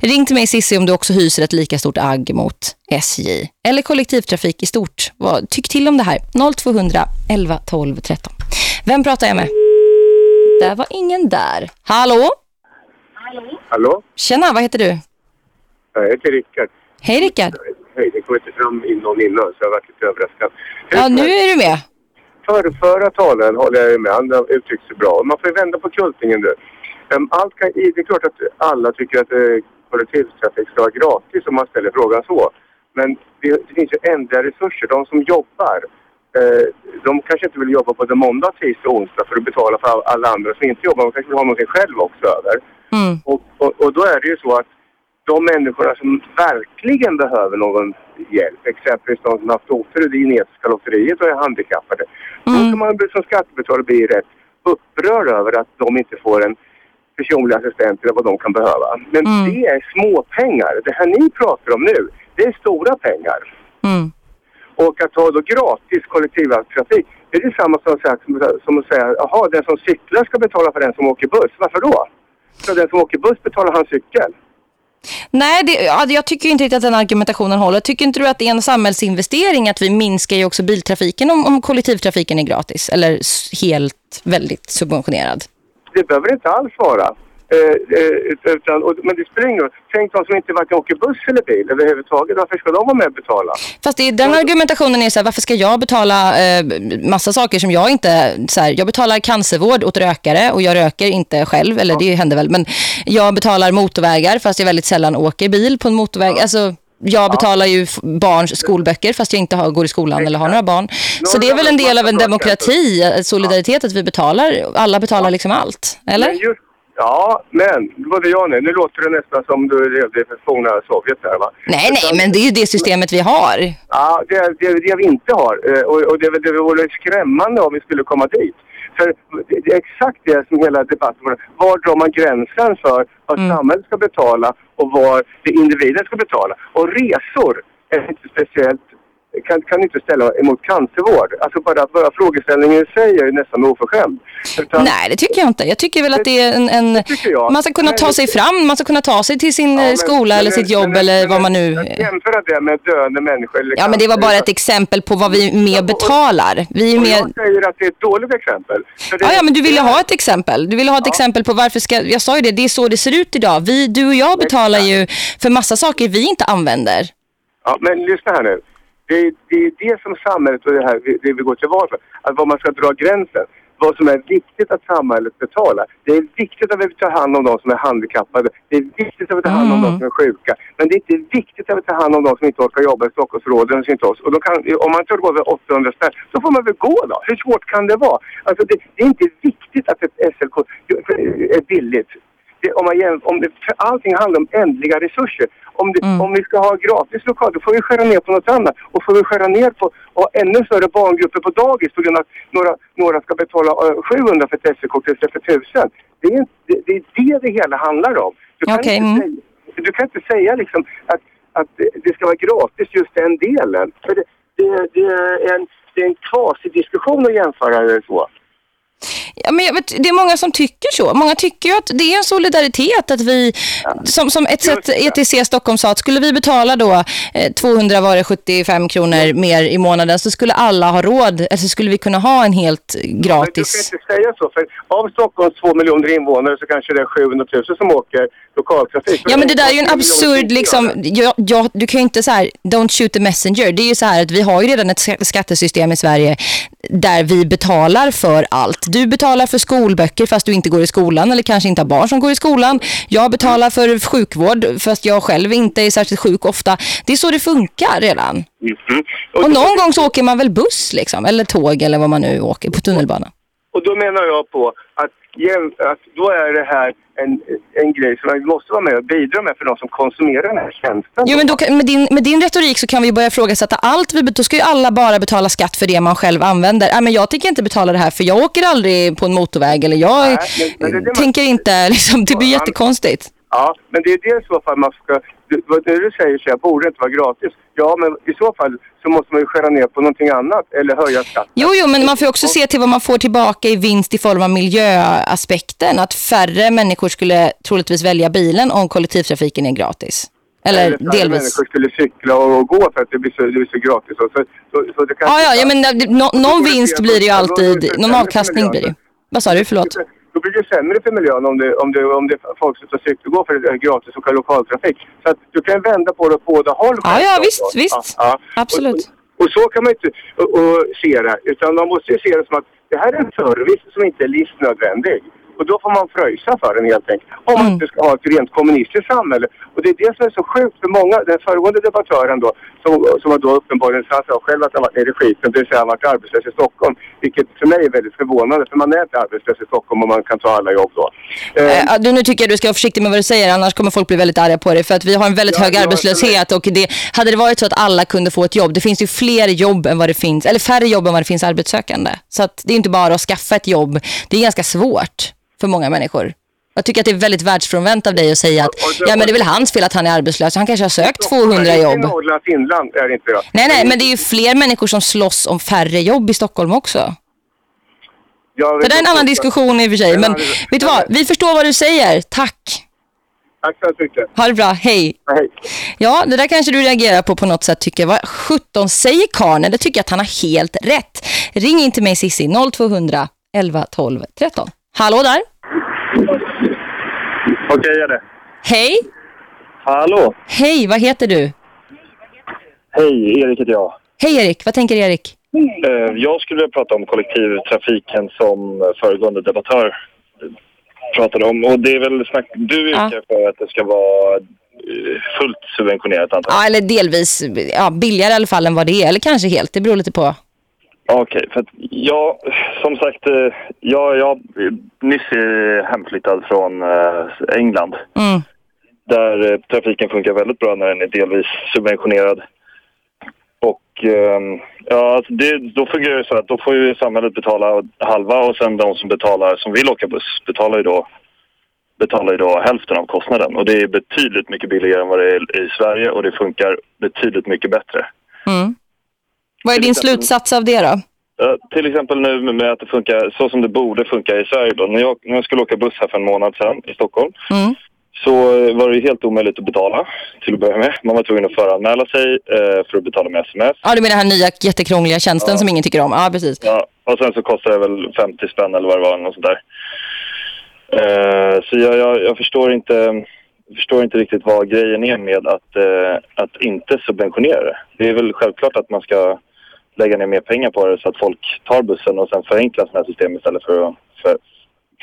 Ring till mig Sissi om du också hyser ett lika stort agg mot SJ. Eller kollektivtrafik i stort. Tyck till om det här. 0200 11 12 13. Vem pratar jag med? Där var ingen där. Hallå? Hallå? Tjena, vad heter du? Jag heter Rickard. Hej Rickard. Hej, det kom inte fram in någon innan så jag var lite överraskad. Ja, nu är du med. För, förra talaren håller jag med. Han har uttryckt sig bra. Man får ju vända på kultingen. Ehm, Allt kan, det är klart att alla tycker att eh, kollektivtrafik ska vara gratis om man ställer frågan så. Men det, det finns ju ändliga resurser. De som jobbar, eh, de kanske inte vill jobba på det måndag, tisdag och onsdag för att betala för all- alla andra som inte jobbar. De kanske vill ha någonting själv också över. Mm. Och, och, och då är det ju så att de människorna som verkligen behöver någon hjälp, exempelvis de som haft otur i det genetiska lotteriet och är handikappade, då kan man som skattebetalare bli rätt upprörd över att de inte får en personlig assistent eller vad de kan behöva. Men det är små pengar. Det här ni pratar om nu, det är stora pengar. Mm. Och att ha då gratis kollektivtrafik, det är detsamma som, att säga- som, att säga, jaha, den som cyklar ska betala för den som åker buss. Varför då? Ska den som åker buss betala hans cykel? Nej, det, ja, jag tycker inte riktigt att den argumentationen håller. Tycker inte du att det är en samhällsinvestering att vi minskar ju också biltrafiken om, om kollektivtrafiken är gratis eller helt väldigt subventionerad? Det behöver det inte alls vara. Eh, eh, utan, och, men det spelar ingen roll. Tänk de som inte varken åker buss eller bil överhuvudtaget. Varför ska de vara med och betala? Fast det, den argumentationen är så här, varför ska jag betala eh, massa saker som jag inte, så här, jag betalar cancervård åt rökare och jag röker inte själv, eller det händer väl, men jag betalar motorvägar fast jag väldigt sällan åker bil på en motorväg. Alltså, jag betalar ju barns skolböcker fast jag inte har, går i skolan eller har några barn. Så det är väl en del av en demokrati, eh, solidaritet att vi betalar, alla betalar liksom allt, eller? Ja, men både jag ni, nu låter det nästan som du levde i forna Sovjet här va? Nej, nej, men det är ju det systemet vi har. Ja, det är det, det vi inte har. Eh, Och, och det, det vore skrämmande om vi skulle komma dit. För det, är exakt det som hela debatten var. Var drar man gränsen för vad samhället ska betala och vad det individen ska betala? Och resor är inte speciellt kan, kan inte ställa emot cancervård. Alltså bara, bara frågeställningen i sig är ju nästan oförskämd. Utan, Nej, det tycker jag inte. Jag tycker väl att det är en... en man ska kunna ta sig fram, man ska kunna ta sig till sin Ja, eh, skola men- eller sitt jobb men- eller men- vad man nu... Jämföra det med döende människor eller Ja, men det var bara ett cancer- exempel på vad vi och betalar. Vi är med... jag säger att det är ett dåligt exempel. Ja, ja, men du ville ha ett exempel. Du ville ha ett exempel på varför ska... Jag sa ju det, det är så det ser ut idag. Vi, du och jag betalar ju för massa saker vi inte använder. Ja, men lyssna här nu. Det är, det är det som samhället och det här det vi går till val för. Att var man ska dra gränsen. Vad som är viktigt att samhället betalar. Det är viktigt att vi tar hand om de som är handikappade. Det är viktigt att vi tar hand om de som är sjuka. Men det är inte viktigt att vi tar hand om de som inte orkar jobba i Stockholmsråden och inte oss. Och då kan, om man inte går över 800 spänn, så får man väl gå då. Hur svårt kan det vara? Alltså det, det är inte viktigt att ett SLK är billigt. Det, om man, jäm- om det, allting handlar om ändliga resurser. Om, det, om vi ska ha gratis lokal, då får vi skära ner på något annat. Och får vi skära ner på och ännu större barngrupper på dagis på grund av att några, några ska betala eh, 700 för ett SL-kort istället för 1000. Det är, det, det är det det hela handlar om. Du kan, Okej, inte, mm. säga, du kan inte säga liksom att, att det- det ska vara gratis just den delen. För det, det, det, är en, det är en kvasidiskussion att jämföra det så. Ja, men vet, det är många som tycker så. Många tycker ju att det är en solidaritet att vi, som, som ett sätt. ETC Stockholm sa, att skulle vi betala då eh, 200 var det 75 kronor mer i månaden så skulle alla ha råd, alltså skulle vi kunna ha en helt Men du gratis... kan inte säga så, för av Stockholms två miljoner invånare så kanske det är 700 000 som åker lokaltrafik. Ja men det där är ju en absurd liksom, ja, ja, du kan ju inte så här, don't shoot the messenger. Det är ju så här att vi har ju redan ett ska- skattesystem i Sverige där vi betalar för allt. Du betalar för skolböcker fast du inte går i skolan eller kanske inte har barn som går i skolan. Jag betalar för sjukvård fast jag själv inte är särskilt sjuk ofta. Det är så det funkar redan. Mhm. Och någon gång så åker man väl buss liksom, eller tåg eller vad man nu åker på tunnelbana. Och då menar jag på att, att då är det här en, en grej som man måste vara med och bidra med för de som konsumerar den här tjänsten. Jo, men då, med, din, med din retorik så kan vi börja ifrågasätta allt. Vi, då ska ju alla bara betala skatt för det man själv använder. Nej, men jag tänker inte betala det här för jag åker aldrig på en motorväg eller jag Nej, men- men det det man- tänker inte, *laughs* liksom, det blir jättekonstigt. Ja, men det är det i så fall man ska... Du, vad du säger så jag borde inte vara gratis. Ja, men i så fall så måste man ju skära ner på någonting annat eller höja skatten. Jo, jo, men man får också se till vad man får tillbaka i vinst i form av miljöaspekten. Att färre människor skulle troligtvis välja bilen om kollektivtrafiken är gratis. Eller, färre delvis. människor skulle cykla och gå för att det blir så, det blir så gratis. Så, så, så det kan Ja, ja, ja men det- nå- någon vinst blir det ju alltid. Någon avkastning blir det ju. Vad sa du? Förlåt. Då blir det sämre för miljön om det, om det, om det är folk som ska cykla och gå för gratis och lokaltrafik. Så att du kan vända på det åt båda håll. Ja, ja, visst, visst. Ja, ja. Absolut. Och, och så kan man inte och, och se det. Utan man måste ju se det som att det här är en service som inte är livsnödvändig. Och då får man fröjsa för den helt enkelt. Om man inte ska ha ett rent kommunistiskt samhälle. Och det är det som är så sjukt för många. Den föregående debattören då, som, som då uppenbarligen sagt sa själv att han varit nere i skiten, det vill säga han varit arbetslös i Stockholm. Vilket för mig är väldigt förvånande, för man är inte arbetslös i Stockholm om man kan ta alla jobb då. Eh, Eh, du, nu tycker jag du ska vara försiktig med vad du säger, annars kommer folk bli väldigt arga på dig. För att vi har en väldigt Ja, hög arbetslöshet och det, hade det varit så att alla kunde få ett jobb, det finns ju fler jobb än vad det finns, eller färre jobb än vad det finns arbetssökande. Så att det är inte bara att skaffa ett jobb, det är ganska svårt för många människor. Jag tycker att det är väldigt världsfrånvänt av dig att säga att ja men det är väl hans fel att han är arbetslös. Han kanske har sökt 200 I jobb. Norrlands inland är det inte jag. Nej, nej, men det är ju fler människor som slåss om färre jobb i Stockholm också. Jag Så det är en annan diskussion i och för sig. Men vet du vad, vi förstår vad du säger. Tack. Tack så mycket. Ha det bra, hej. Hej. Ja, det där kanske du reagerar på på något sätt tycker. Vad 17 säger Karne? Det tycker jag att han har helt rätt. Ring in till mig Sissi 0200 11 12 13. Hallå där. Okej, är det. Hej. Hallå! Hej, vad heter du? Hej, Erik heter jag. Hej Erik, vad tänker Erik? Eh, Jag skulle vilja prata om kollektivtrafiken som föregående debattör pratade om. Och det är väl snack... Du Ja. yrkar för att det ska vara eh, fullt subventionerat antar jag? Ja, eller delvis ja, billigare i alla fall än vad det är. Eller kanske helt, det beror lite på. Okej, för att jag, som sagt, eh, jag, jag är nyss eh, hemflyttad från eh, England. Mm. Där eh, trafiken funkar väldigt bra när den är delvis subventionerad. Och ehm, ja, alltså det, då fungerar det så att då får ju samhället betala halva och sen de som betalar, som vill åka buss, betalar ju då, betalar ju då hälften av kostnaden. Och det är betydligt mycket billigare än vad det är i Sverige och det funkar betydligt mycket bättre. Mm. Vad är din slutsats av det då? Ja, till exempel nu med att det funkar så som det borde funka i Sverige. Då. När, jag, när jag skulle åka buss här för en månad sedan i Stockholm Mm. så eh, var det helt omöjligt att betala till att börja med. Man var tvungen att föranmäla sig eh, för att betala med sms. Ja, du menar den här nya jättekrångliga tjänsten som ingen tycker om. Ja, precis. Ja, och sen så kostar det väl 50 spänn eller vad det var. Något sånt där. Eh, så jag, jag, jag förstår inte... förstår inte riktigt vad grejen är med att, eh, att inte subventionera det. Det är väl självklart att man ska lägga ner mer pengar på det så att folk tar bussen och sen förenkla sådana här system istället för att för,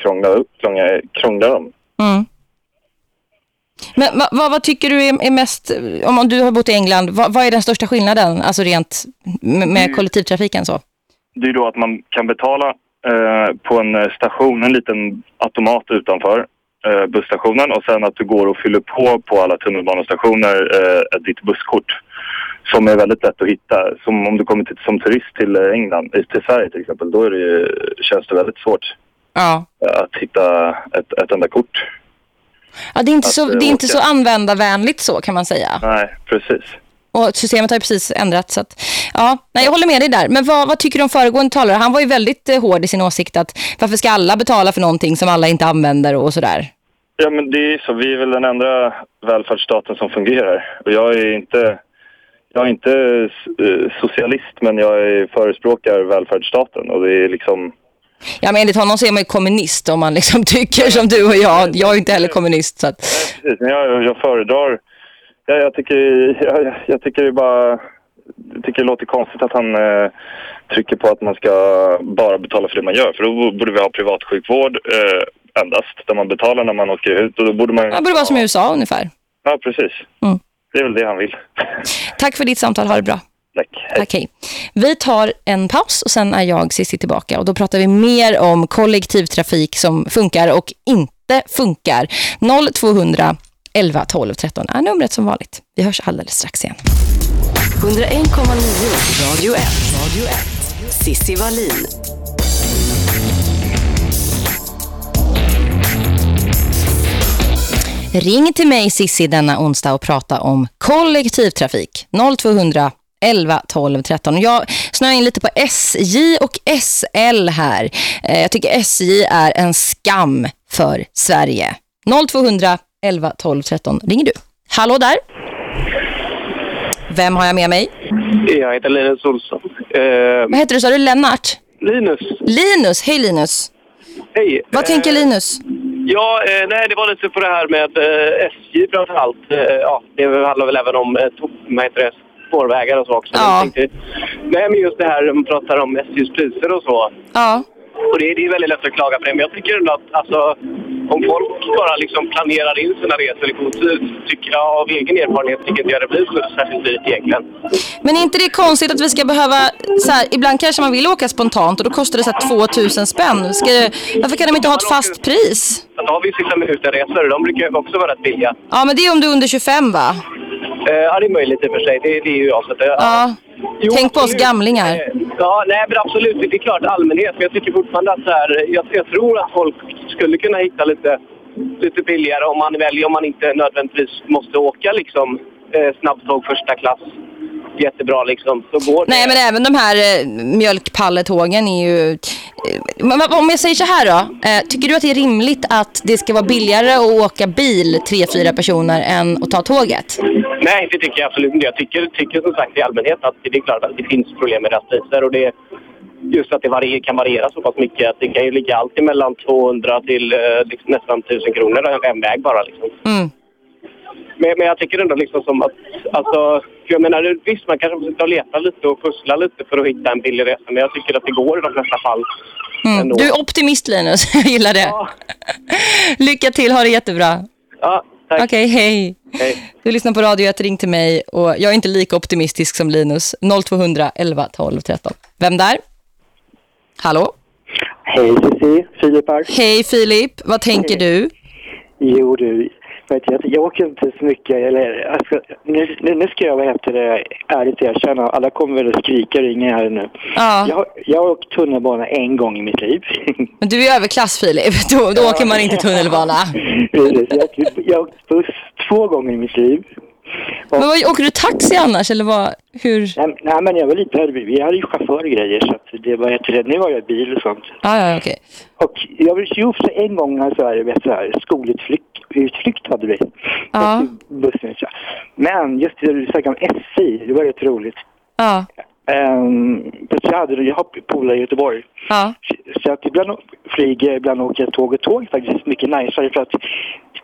krångla, upp, krångla, krångla dem. Mm. Men vad, vad, vad tycker du är, är mest, om du har bott i England, vad, vad är den största skillnaden, alltså rent med, med kollektivtrafiken så? Det är då att man kan betala eh, på en eh, station, en liten automat utanför eh, busstationen och sen att du går och fyller på på alla tunnelbanestationer eh, ditt busskort som är väldigt lätt att hitta. Som om du kommer till, som turist till eh, England, eh, till Sverige till exempel, då är det, ju- känns det väldigt svårt Ja. att hitta ett, ett enda kort. Ja, det är inte, Att, så, eh, det är inte så användarvänligt så kan man säga. Nej, precis. Och systemet har ju precis ändrats. Så att, ja, nej, jag håller med dig där. Men vad, vad tycker du om föregående talare? Han var ju väldigt eh, hård i sin åsikt att varför ska alla betala för någonting som alla inte använder och sådär. Ja, men det är så. Vi är väl den enda välfärdsstaten som fungerar. Och jag är inte, jag är inte eh, socialist, men jag förespråkar välfärdsstaten. Och det är liksom... Ja, men enligt honom så är man ju kommunist om man liksom *laughs* tycker som du och jag. Jag är inte heller kommunist. Så att, Precis, men jag, jag föredrar... Ja, jag, tycker, jag, jag- jag tycker det bara... Jag tycker det låter konstigt att han eh, trycker på att man ska bara betala för det man gör. För då borde vi ha privatsjukvård eh, endast, där man betalar när man åker ut. Och då borde man... det borde vara som i USA ungefär. Ja, precis. Mm. Det är väl det han vill. Tack för ditt samtal. Ha det bra. Tack. Tack, hej. Vi tar en paus och sen är jag Cissi tillbaka. Och då pratar vi mer om kollektivtrafik som funkar och inte funkar. 0200 11 12 13 är numret som vanligt. Vi hörs alldeles strax igen. 101,9 Radio 1. Radio 1. Sissi Wallin. Ring till mig Sissi denna onsdag och prata om kollektivtrafik. 0200 11 12 13. Jag snöar in lite på SJ och SL här. Eh, Jag tycker SJ är en skam för Sverige. 0200 11 12 13 ringer du. Hallå där. Vem har jag med mig? Jag heter Linus Olsson. Eh, Vad heter du? Sa du Lennart? Linus, Linus. Hej Linus. Hej. Vad tänker Eh, Linus? Ja, eh, nej, det var lite på det här med eh, SJ framför allt. Eh, ja, det handlar väl även om eh, det, spårvägar och så också. Ja. Tänkte, nej, men just det här man pratar om SJs priser och så. Ja. Och det, det är väldigt lätt att klaga på det, men jag tycker ändå att alltså, om folk bara liksom planerar in sina resor i god tid, tycker jag av egen erfarenhet tycker inte jag det blir så särskilt dyrt egentligen. Men är inte det konstigt att vi ska behöva, så här, ibland kanske man vill åka spontant och då kostar det så här 2000 spänn. Ska, varför kan de inte ha ett fast pris? Att har vi sista minuten-resor, de brukar också vara rätt billiga. Ja, men det är om du är under 25 va? Eh, ja, det är möjligt i och för sig. Det, det är ju jag. Så att, Ja. Tänk på oss gamlingar. Ja, nej men absolut. Det är klart allmänhet. Men jag tycker fortfarande att så här, jag, jag tror att folk skulle kunna hitta lite, lite billigare om man väljer om man inte nödvändigtvis måste åka liksom eh, snabbtåg första klass. Jättebra liksom. Så går det. Nej, men även de här eh, mjölkpalletågen är ju... Eh, men om jag säger så här då. Eh, tycker du att det är rimligt att det ska vara billigare att åka bil tre, fyra personer än att ta tåget? Nej, det tycker jag absolut inte. Jag tycker, tycker som sagt i allmänhet att det är klart att det finns problem med deras priser. Och det, just att det varier, kan variera så pass mycket. Att det kan ju ligga allt mellan 200 till eh, liksom nästan 1000 kronor en väg bara. Liksom. Mm. Men, men jag tycker ändå liksom som att... Alltså, för jag menar, visst, man kanske måste leta lite och pussla lite för att hitta en billig resa. Men jag tycker att det går i de flesta fall. Mm. Du är optimist Linus, *laughs* jag gillar det. *laughs* Lycka till, ha det jättebra. Ja. Okej, hej. Hej. Du lyssnar på Radio 1, ring till mig och jag är inte lika optimistisk som Linus. 0200 11 12 13. Vem där? Hallå? Hej Cissi, Filip här. Hej Filip, vad tänker du? Jo du, jag, jag åker inte så mycket, eller alltså, nu, nu, ska jag vad heter det, ärligt erkänna, alla kommer väl att skrika och ringa här nu. Ja. Jag, jag har åkt tunnelbana en gång i mitt liv. *laughs* Men du är överklass Filip, *laughs* då, då åker man inte tunnelbana. *laughs* Jag, har åkt- jag buss två gånger i mitt liv. Men vad, åker du taxi annars eller vad? Hur? Nej, nej men jag var lite, vi hade ju chaufför och grejer så att det var det, nu har jag bil och sånt. Ja, ja, okej. Och jag vill ju en gång så här, vet, så här skolutflykt utflykt hade vi. Ja. Bussen. Men just det du säger om SJ, det var rätt roligt. Ja. Um, jag, hade, jag har polare i Göteborg. Ja. Så att ibland flyger ibland åker jag tåg och tåg faktiskt mycket najsare för att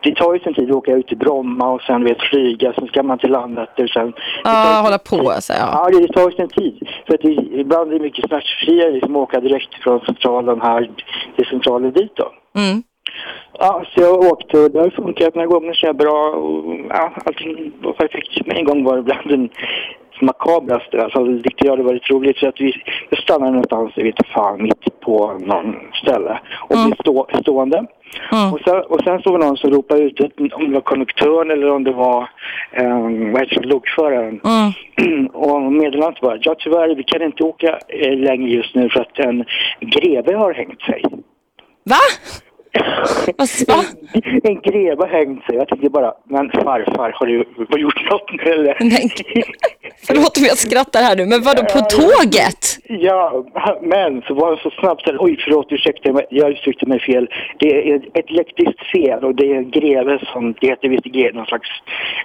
det tar ju sin tid att åka ut till Bromma och sen vet flyga, sen ska man till landet och sen... Ja, hålla på så ja. Ja, det tar ju sin tid. För att det, ibland är det mycket smärtfriare liksom att åka direkt från centralen här till centralen dit då. Mm. Ja, så jag åkte det har funkat några gånger så bra och ja, allting var perfekt. Men en gång var det bland den makabraste, alltså det tyckte jag det var lite roligt så att vi jag stannade någonstans, jag vet inte fan, mitt på någon ställe och blev stå, stående. Och, sen, och sen så var någon som ropade ut, om det var konduktören eller om det var, um, vad heter det, lokföraren. *clears throat* och meddelandet var, ja tyvärr, vi kan inte åka eh, längre just nu för att en greve har hängt sig. Va? Va? En greve hängt sig. Jag tänkte bara, men farfar, har du gjort något nu eller? Nej. *laughs* Förlåt om jag skrattar här nu, men vadå på tåget? Ja, men så var han så snabbt så oj förlåt, ursäkta, mig, jag uttryckte mig fel. Det är ett elektriskt fel och det är en greve som, det heter visst G, någon slags,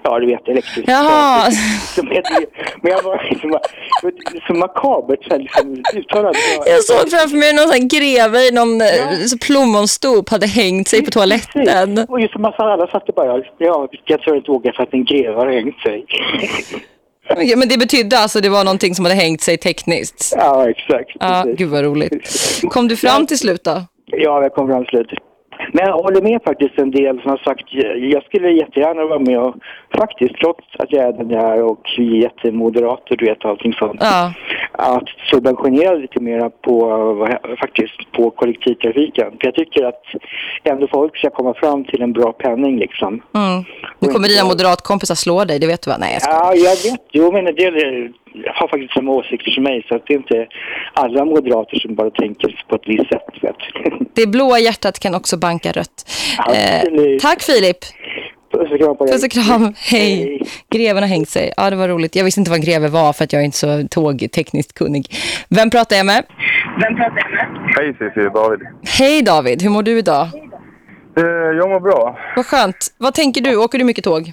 ja du vet, elektriskt Jaha. Som heter, men jag var liksom, så makabert så här, liksom, uttalad. Jag såg framför mig någon sån greve i någon ja. plommonstop hade hängt sig på toaletten. Och just massa alla satt och bara, ja, jag tror inte åka för att en greve har hängt sig. *laughs* Men det betydde alltså det var någonting som hade hängt sig tekniskt? Ja, exakt. Ja, precis. gud vad roligt. Kom du fram till slut då? Ja, jag kom fram till slutet. Men jag håller med faktiskt en del som har sagt, jag skulle jättegärna vara med och faktiskt, trots att jag är den jag är och jättemoderat och du vet allting sånt, Ja. Att subventionera lite mer på, faktiskt, på kollektivtrafiken. För jag tycker att ändå folk ska komma fram till en bra penning liksom. Mm. Nu kommer dina moderatkompisar slå dig, det vet du va? Nej, jag skojar. Ja, jag vet. Jo, men en del eh, har faktiskt samma åsikter som mig så att det är inte alla moderater som bara tänker på ett visst sätt. Vet. Det blåa hjärtat kan också banka rött. Eh, tack Filip. Puss och kram på dig. Puss och kram. Hej. Greven har hängt sig. Ja, det var roligt. Jag visste inte vad en greve var för att jag är inte så tågtekniskt kunnig. Vem pratar jag med? Vem pratar jag med? Hej Cissi, David. Hej David, hur mår du idag? Eh, jag mår bra. Vad skönt. Vad tänker du? Åker du mycket tåg?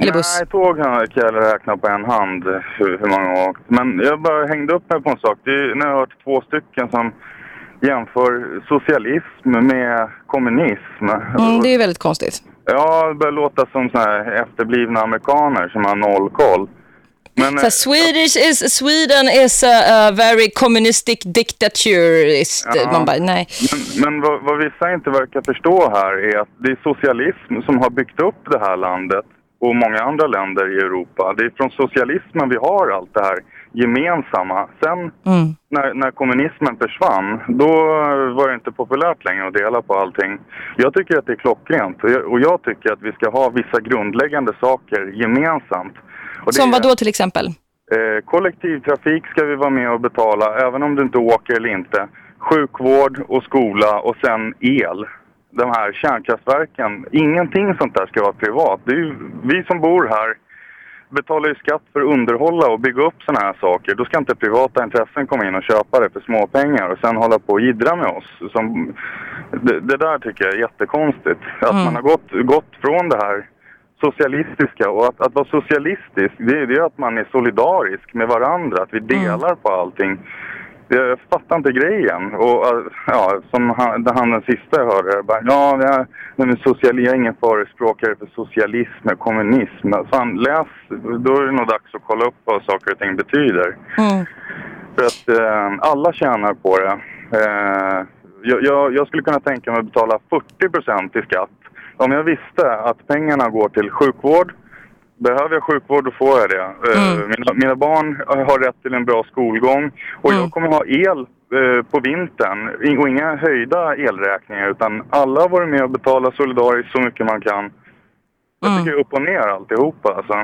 Eller buss? Nej, tåg kan jag räkna på en hand hur, hur många jag har åkt. Men jag bara hängde upp mig på en sak. Det är, nu har jag hört två stycken som jämför socialism med kommunism. Mm, det är väldigt konstigt. Ja, det börjar låta som såna här efterblivna amerikaner som har noll koll. Men, Så Swedish is, Sweden is a, a very communistic dictaturist. Ja. Man bara, nej. Men, men vad, vad vissa inte verkar förstå här är att det är socialism som har byggt upp det här landet och många andra länder i Europa. Det är från socialismen vi har allt det här gemensamma. Sen Mm. när, när kommunismen försvann, då var det inte populärt längre att dela på allting. Jag tycker att det är klockrent och jag, och jag tycker att vi ska ha vissa grundläggande saker gemensamt. Och Som vad då till exempel? Eh, kollektivtrafik ska vi vara med och betala även om du inte åker eller inte. Sjukvård och skola och sen el. De här kärnkraftverken. Ingenting sånt där ska vara privat. Det är ju, vi som bor här betalar ju skatt för att underhålla och bygga upp såna här saker. Då ska inte privata intressen komma in och köpa det för småpengar och sen hålla på och jiddra med oss. Som, det, det där tycker jag är jättekonstigt. Att Mm. man har gått, gått från det här socialistiska och att, att vara socialistisk det, det är att man är solidarisk med varandra, att vi delar på allting. Jag fattar inte grejen. Och äh, ja, som han, han den sista jag hörde, bara, ja, jag, men social, jag är ingen förespråkare för socialism och kommunism. Fan, läs, då är det nog dags att kolla upp vad saker och ting betyder. För att eh, alla tjänar på det. Eh, jag, jag, jag skulle kunna tänka mig att betala 40 procent i skatt. Om jag visste att pengarna går till sjukvård, behöver jag sjukvård då får jag det. Eh, mina, mina barn har rätt till en bra skolgång och jag kommer ha el eh, på vintern och inga höjda elräkningar utan alla har varit med och betalat solidariskt så mycket man kan. Jag tycker upp och ner alltihopa alltså.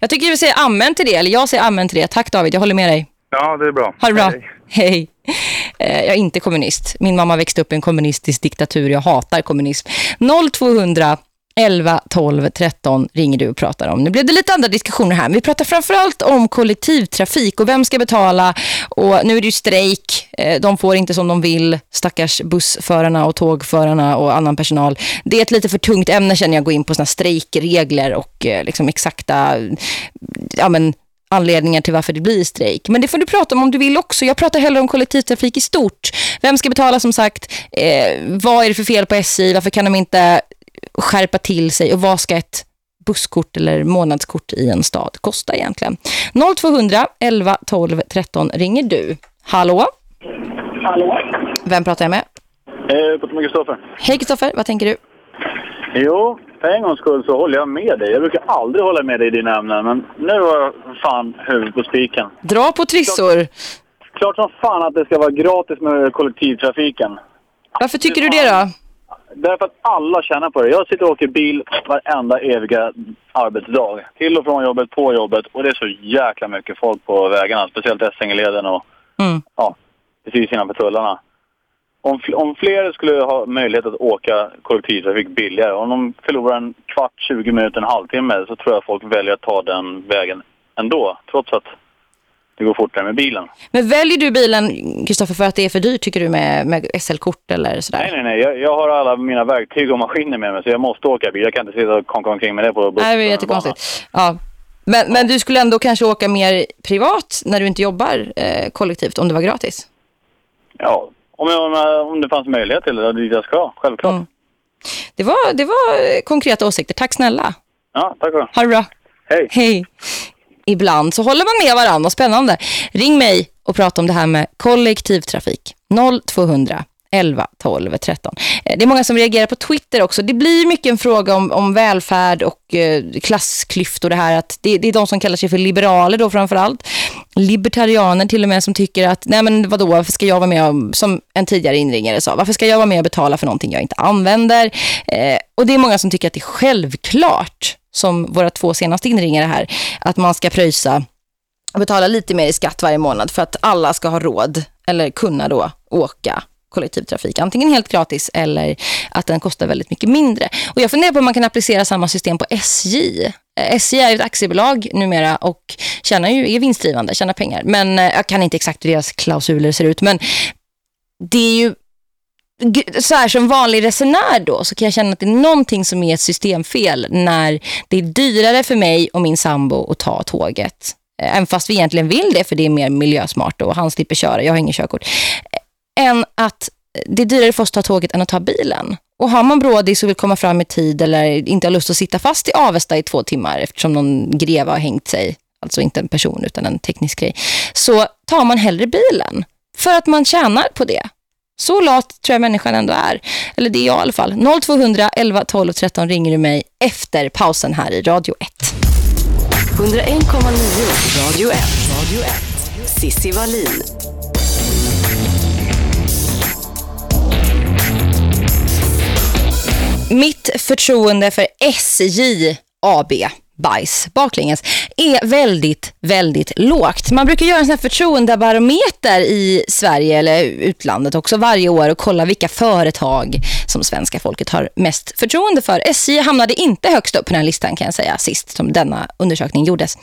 Jag tycker vi säger amen till det, eller jag säger amen till det. Tack David, jag håller med dig. Ja, det är bra. Ha det bra. Hej. Hej. Eh, Jag är inte kommunist. Min mamma växte upp i en kommunistisk diktatur. Jag hatar kommunism. 0200 11 12 13 ringer du och pratar om. Nu blev det lite andra diskussioner här. Men vi pratar framförallt om kollektivtrafik och vem ska betala. Och nu är det ju strejk. Eh, de får inte som de vill. Stackars bussförarna och tågförarna och annan personal. Det är ett lite för tungt ämne känner jag att gå in på såna strejkregler och eh, liksom exakta ja men anledningar till varför det blir strejk. Men det får du prata om om du vill också. Jag pratar hellre om kollektivtrafik i stort. Vem ska betala som sagt? Eh, vad är det för fel på SJ? Varför kan de inte skärpa till sig? Och vad ska ett busskort eller månadskort i en stad kosta egentligen? 0200 11 12 13 ringer du. Hallå? Hallå? Vem pratar jag med? Eh, pratar med Kristoffer. Hej Kristoffer, vad tänker du? Jo, för en gångs skull så håller jag med dig. Jag brukar aldrig hålla med dig i dina ämnen, men nu har jag fan huvudet på spiken. Dra på trissor. Klart som fan att det ska vara gratis med kollektivtrafiken. Varför tycker du det då? Därför att alla tjänar på det. Jag sitter och åker bil varenda eviga arbetsdag. Till och från jobbet, på jobbet. Och det är så jäkla mycket folk på vägarna. Speciellt Essingeleden och Mm. ja, precis innanför tullarna. Om, om fler skulle ha möjlighet att åka kollektivtrafik billigare, om de förlorar en kvart, 20 minuter, en halvtimme så tror jag folk väljer att ta den vägen ändå. Trots att det går fortare med bilen. Men väljer du bilen, Kristoffer, för att det är för dyrt tycker du med, med SL-kort eller sådär? Nej, nej, nej. Jag, jag har alla mina verktyg och maskiner med mig så jag måste åka bil. Jag kan inte sitta och konka omkring med det på bussen. Nej, det är jättekonstigt. Ja. Men, men du skulle ändå kanske åka mer privat när du inte jobbar eh, kollektivt om det var gratis? Ja, om, jag, om det fanns möjlighet till det, dit jag ska. Självklart. Mm. Det var, det var konkreta åsikter. Tack snälla. Ja, tack Ha det bra. Hej. Hej. Ibland så håller man med varandra. Spännande. Ring mig och prata om det här med kollektivtrafik. 0200 11 12 13. Det är många som reagerar på Twitter också. Det blir mycket en fråga om, om välfärd och eh, klassklyftor. Det här att det, det är de som kallar sig för liberaler då framförallt. Libertarianer till och med som tycker att nej men vadå, varför ska jag vara med om, som en tidigare inringare sa, varför ska jag vara med och betala för någonting jag inte använder? Eh, och det är många som tycker att det är självklart som våra två senaste inringare här, att man ska pröjsa och betala lite mer i skatt varje månad för att alla ska ha råd eller kunna då åka kollektivtrafik. Antingen helt gratis eller att den kostar väldigt mycket mindre. Och jag funderar på om man kan applicera samma system på SJ. Eh, SJ är ju ett aktiebolag numera och tjänar ju, är vinstdrivande, tjänar pengar. Men eh, jag kan inte exakt hur deras klausuler ser ut. Men det är ju så här som vanlig resenär då så kan jag känna att det är någonting som är ett systemfel när det är dyrare för mig och min sambo att ta tåget. Eh, även fast vi egentligen vill det för det är mer miljösmart och han slipper köra, jag har ingen körkort. Eh, än att eh, det är dyrare för oss att ta tåget än att ta bilen. Och har man brådis och vill komma fram i tid eller inte har lust att sitta fast i Avesta i två timmar eftersom någon greva har hängt sig, alltså inte en person utan en teknisk grej, så tar man hellre bilen för att man tjänar på det. Så lat tror jag människan ändå är. Eller det är jag i alla fall. 0200 11 12 13 ringer du mig efter pausen här i Radio 1. 101,9 Radio 1. Radio 1. Sissi Wallin. Mitt förtroende för SJ AB bajs baklänges är väldigt, väldigt lågt. Man brukar göra en sån här förtroendebarometer i Sverige eller utlandet också varje år och kolla vilka företag som svenska folket har mest förtroende för. SJ hamnade inte högst upp på den här listan kan jag säga sist som denna undersökning gjordes.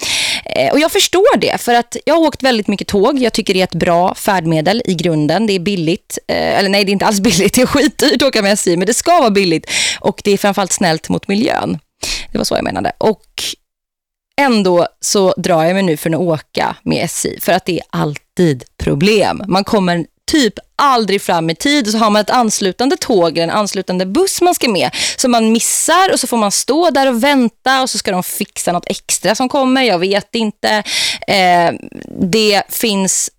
Eh, och jag förstår det för att jag har åkt väldigt mycket tåg. Jag tycker det är ett bra färdmedel i grunden. Det är billigt. Eh, eller nej, det är inte alls billigt. Det är skitdyrt att åka med SJ men det ska vara billigt. Och det är framförallt snällt mot miljön. Det var så jag menade. Och ändå så drar jag mig nu för att åka med SJ för att det är alltid problem. Man kommer typ aldrig fram i tid och så har man ett anslutande tåg eller en anslutande buss man ska med som man missar och så får man stå där och vänta och så ska de fixa något extra som kommer, jag vet inte. Eh, det finns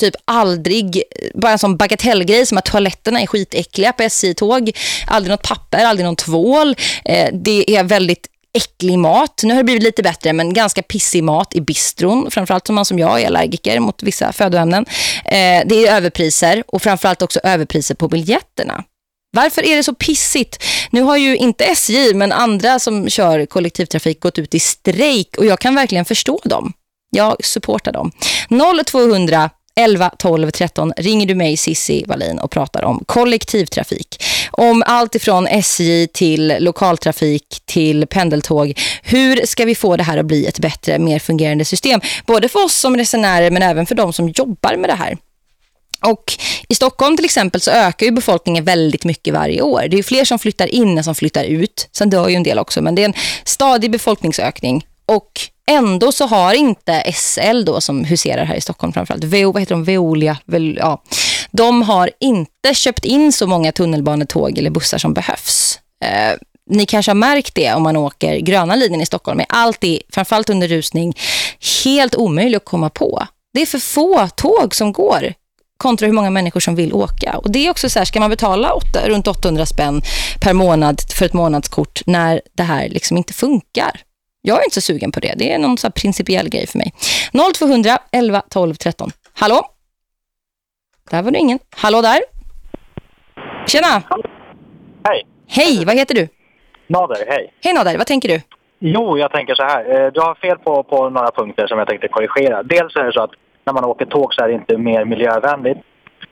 typ aldrig, bara en sån bagatellgrej som att toaletterna är skitäckliga på SJ-tåg. Aldrig något papper, aldrig någon tvål. Eh, det är väldigt äcklig mat. Nu har det blivit lite bättre men ganska pissig mat i bistron. Framförallt som man som jag är allergiker mot vissa födoämnen. Eh, det är överpriser och framförallt också överpriser på biljetterna. Varför är det så pissigt? Nu har ju inte SJ men andra som kör kollektivtrafik gått ut i strejk och jag kan verkligen förstå dem. Jag supportar dem. 0200 11 12 13 ringer du mig Sissi Wallin och pratar om kollektivtrafik. Om allt ifrån SJ till lokaltrafik till pendeltåg. Hur ska vi få det här att bli ett bättre, mer fungerande system? Både för oss som resenärer men även för de som jobbar med det här. Och i Stockholm till exempel så ökar ju befolkningen väldigt mycket varje år. Det är fler som flyttar in än som flyttar ut. Sen dör ju en del också men det är en stadig befolkningsökning. Och ändå så har inte SL då som huserar här i Stockholm framförallt, VO, vad heter de? Veolia, väl, ja. De har inte köpt in så många tunnelbanetåg eller bussar som behövs. Eh, ni kanske har märkt det om man åker gröna linjen i Stockholm. Är alltid, framförallt under rusning, helt omöjligt att komma på. Det är för få tåg som går kontra hur många människor som vill åka. Och det är också så här, ska man betala åtta, runt 800 spänn per månad för ett månadskort när det här liksom inte funkar? Jag är inte så sugen på det. Det är någon så principiell grej för mig. 0200 11 12 13. Hallå? Där var det ingen. Hallå där? Tjena! Hej. Hej, vad heter du? Nader, hej. Hej Nader, vad tänker du? Jo, jag tänker så här. Eh, du har fel på, på några punkter som jag tänkte korrigera. Dels är det så att när man åker tåg så är det inte mer miljövänligt.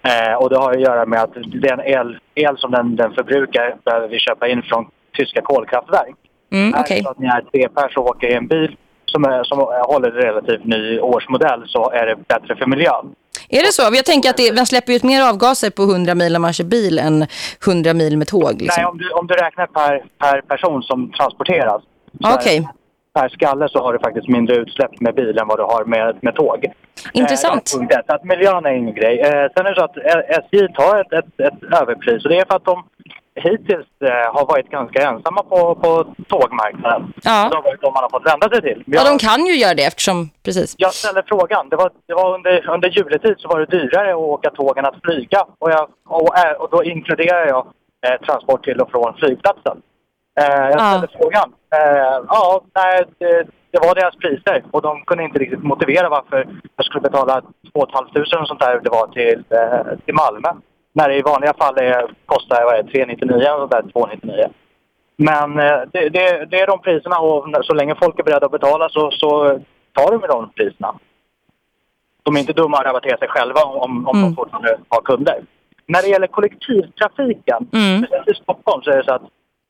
Eh, och det har att göra med att den el, el som den, den förbrukar behöver vi köpa in från tyska kolkraftverk. Mm, okay. Är det så att ni är tre personer och åker i en bil som, är, som håller relativt ny årsmodell så är det bättre för miljön. Är det så? Jag tänker att det, man släpper ut mer avgaser på 100 mil när man kör bil än 100 mil med tåg. Liksom. Nej, om du, om du räknar per, per person som transporteras. Okej. Okay. Per skalle så har du faktiskt mindre utsläpp med bil än vad du har med, med tåg. Intressant. Eh, så att miljön är ingen grej. Eh, sen är det så att SJ tar ett, ett, ett överpris och det är för att de hittills eh, har varit ganska ensamma på, på tågmarknaden. Ja. Det har varit de man har fått vända sig till. Jag, ja, de kan ju göra det eftersom, precis. Jag ställer frågan. Det var, det var under, under juletid så var det dyrare att åka tåg än att flyga. Och, jag, och, eh, och då inkluderar jag eh, transport till och från flygplatsen. Eh, jag ställde ja. frågan. Eh, ja, nej, det, det, var deras priser och de kunde inte riktigt motivera varför jag skulle betala 2 500 och sånt där det var till, eh, till Malmö. När det i vanliga fall är, kostar vad är, 399 och där 299. Men eh, det, det, det, är de priserna och så länge folk är beredda att betala så, så tar de de priserna. De är inte dumma att rabattera sig själva om, om mm. de fortfarande har kunder. När det gäller kollektivtrafiken, mm. i Stockholm så är det så att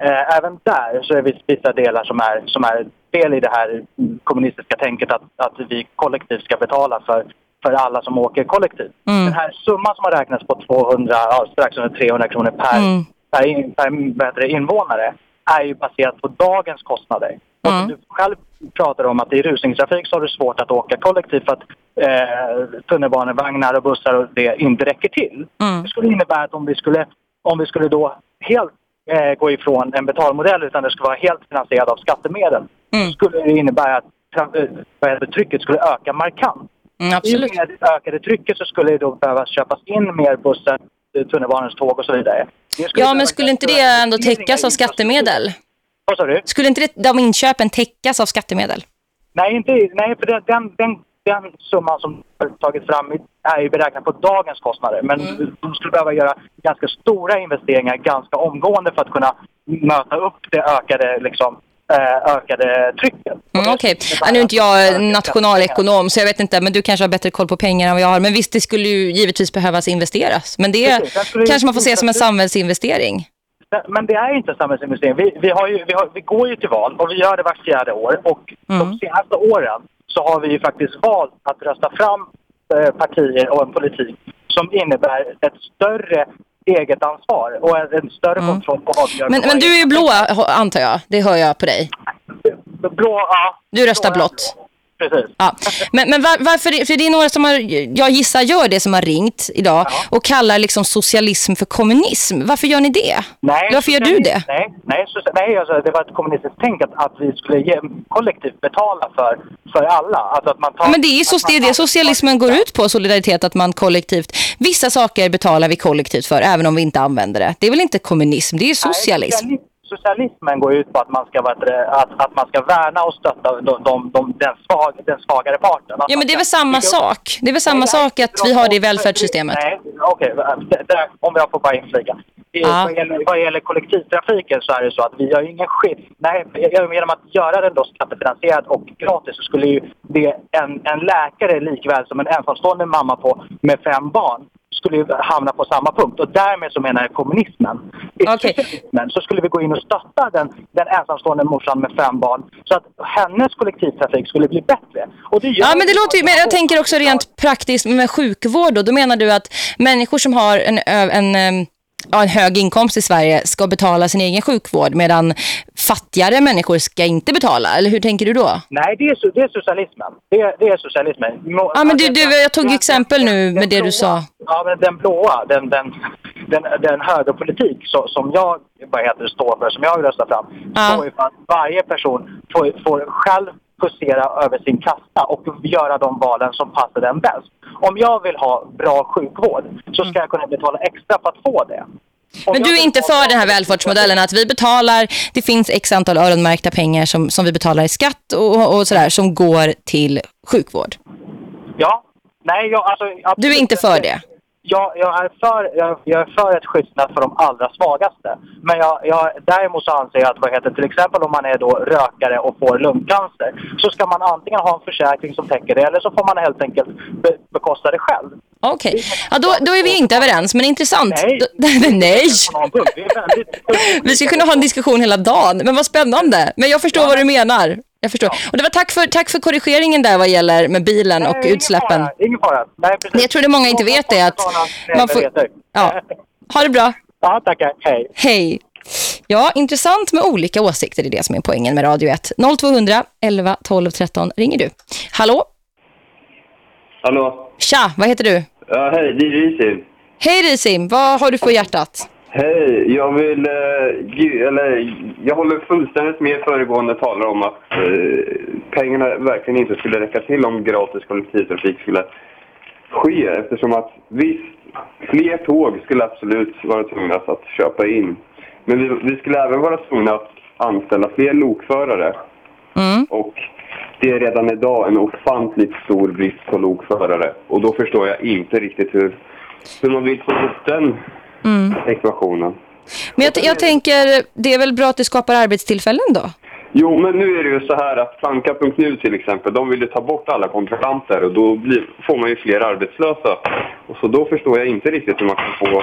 eh, även där så är det vissa delar som är, som är del i det här kommunistiska tänket att, att vi kollektivt ska betala för för alla som åker kollektivt. Mm. Den här summan som har räknats på 200, ja, strax under 300 kronor per, mm. per, in, per invånare är ju baserat på dagens kostnader. Som du själv pratar om att i rusningstrafik så har du svårt att åka kollektivt för att eh, tunnelbanevagnar och bussar och det inte räcker till. Det skulle innebära att om vi skulle, om vi skulle då helt eh, gå ifrån en betalmodell utan det skulle vara helt finansierad av skattemedel så skulle det innebära att eh, trycket skulle öka markant. Mm, absolut. I med det ökade trycket så skulle det då behöva köpas in mer bussar, eh, tunnelbanans tåg och så vidare. Ja, men skulle inte det ändå täckas av skattemedel? Vad sa du? Skulle inte de inköpen täckas av skattemedel? Nej, inte, nej för den, den, den summan som har tagits fram är ju beräknad på dagens kostnader. Men Mm. de skulle behöva göra ganska stora investeringar ganska omgående för att kunna möta upp det ökade, liksom, ökade trycket. Mm, Okej, ja, nu är inte jag nationalekonom så jag vet inte, men du kanske har bättre koll på pengar än vad jag har. Men visst, det skulle ju givetvis behövas investeras. Men det Precis, kanske man får se som en samhällsinvestering. Men det är inte samhällsinvestering. Vi, vi, har ju, vi, har, vi går ju till val och vi gör det vart fjärde år. Och de senaste åren så har vi ju faktiskt valt att rösta fram eh, partier och en politik som innär ett större eget ansvar och en, en större kontroll på vad vi gör. Men, men du är ju blå, antar jag. Det hör jag på dig. Blå, ja. Du röstar blått. Precis. Ja. Men, men var, varför, för det är några som har, jag gissar gör det som har ringt idag och kallar liksom socialism för kommunism. Varför gör ni det? Nej, Varför gör du det? Nej, nej, så, nej alltså, det var ett kommunistiskt tänk att, att vi skulle ge, kollektivt betala för, för alla. Alltså att man tar, Ja, men det är så, det, det socialismen går ut på, solidaritet, att man kollektivt, vissa saker betalar vi kollektivt för, även om vi inte använder det. Det är väl inte kommunism, det är socialism. Nej, socialismen går ut på att man ska, att, att man ska värna och stötta de, de, de, den, svag, den svagare parten. Att Ja, men det är ska väl samma upp- sak. Det är väl samma sak att vi har det i välfärdssystemet. Nej, okej. det- om jag får bara inflika. Ja. Vad, gäller, vad gäller kollektivtrafiken så är det så att vi gör ingen skillnad. Nej, genom att göra den då skattefinansierad och gratis så skulle ju det en, en läkare likväl som en ensamstående mamma på med fem barn skulle hamna på samma punkt. Och därmed så menar jag kommunismen. I socialismen så skulle vi gå in och stötta den, den ensamstående morsan med fem barn så att hennes kollektivtrafik skulle bli bättre. Och det Ja, men det låter ju, men jag tänker också rent praktiskt med sjukvård då. Då menar du att människor som har en, en, ja, en hög inkomst i Sverige ska betala sin egen sjukvård medan fattigare människor ska inte betala. Eller hur tänker du då? Nej, det är, det är socialismen. Det är, det är socialismen. Må- Ja, men du, du, jag tog exempel nu med det du sa. Ja, men den blåa, den, den, den, den högerpolitik så, som jag vad heter står för, som jag röstar fram, står ju för att varje person får, får själv justera över sin kassa och göra de valen som passar den bäst. Om jag vill ha bra sjukvård så ska jag kunna betala extra för att få det. Men du är inte för den här välfärdsmodellen att vi betalar, det finns x antal öronmärkta pengar som, som vi betalar i skatt och, och sådär som går till sjukvård. Ja, nej, jag, alltså. Du är inte för det? Jag, jag, är för, jag, jag är för ett skyddsnät för de allra svagaste. Men jag, jag, däremot så anser jag att vad heter, till exempel om man är då rökare och får lungcancer så ska man antingen ha en försäkring som täcker det eller så får man helt enkelt be, bekosta det själv. Okej, ja, då, då är vi inte överens, men intressant. Nej. *laughs* Nej. Vi ska kunna ha en diskussion hela dagen, men vad spännande. Men jag förstår vad du menar. Jag förstår. Och det var tack för, tack för korrigeringen där vad gäller med bilen och utsläppen. Ingen fara. Nej, precis. Jag tror det många inte vet det att man får... Ja. Ha det bra. Ja, tackar. Hej. Hej. Ja, intressant med olika åsikter, är det som är poängen med Radio 1. 0200 11 12 13 ringer du. Hallå? Hallå? Tja, vad heter du? Ja, hej, det är Risim. Hej Risim, vad har du på hjärtat? Hej, jag vill... eh, eller, jag håller fullständigt med föregående talare om att eh, pengarna verkligen inte skulle räcka till om gratis kollektivtrafik skulle ske. Eftersom att visst, fler tåg skulle absolut vara tvungna att köpa in. Men vi, vi skulle även vara tvungna att anställa fler lokförare. Och det är redan idag en ofantligt stor brist på lokförare. Och då förstår jag inte riktigt hur, hur man vill få ihop den Mm. ekvationen. Men jag, jag tänker, det är väl bra att det skapar arbetstillfällen då? Jo, men nu är det ju så här att Planka.nu till exempel, de vill ju ta bort alla kontrollanter och då blir, får man ju fler arbetslösa. Och så då förstår jag inte riktigt hur man kan få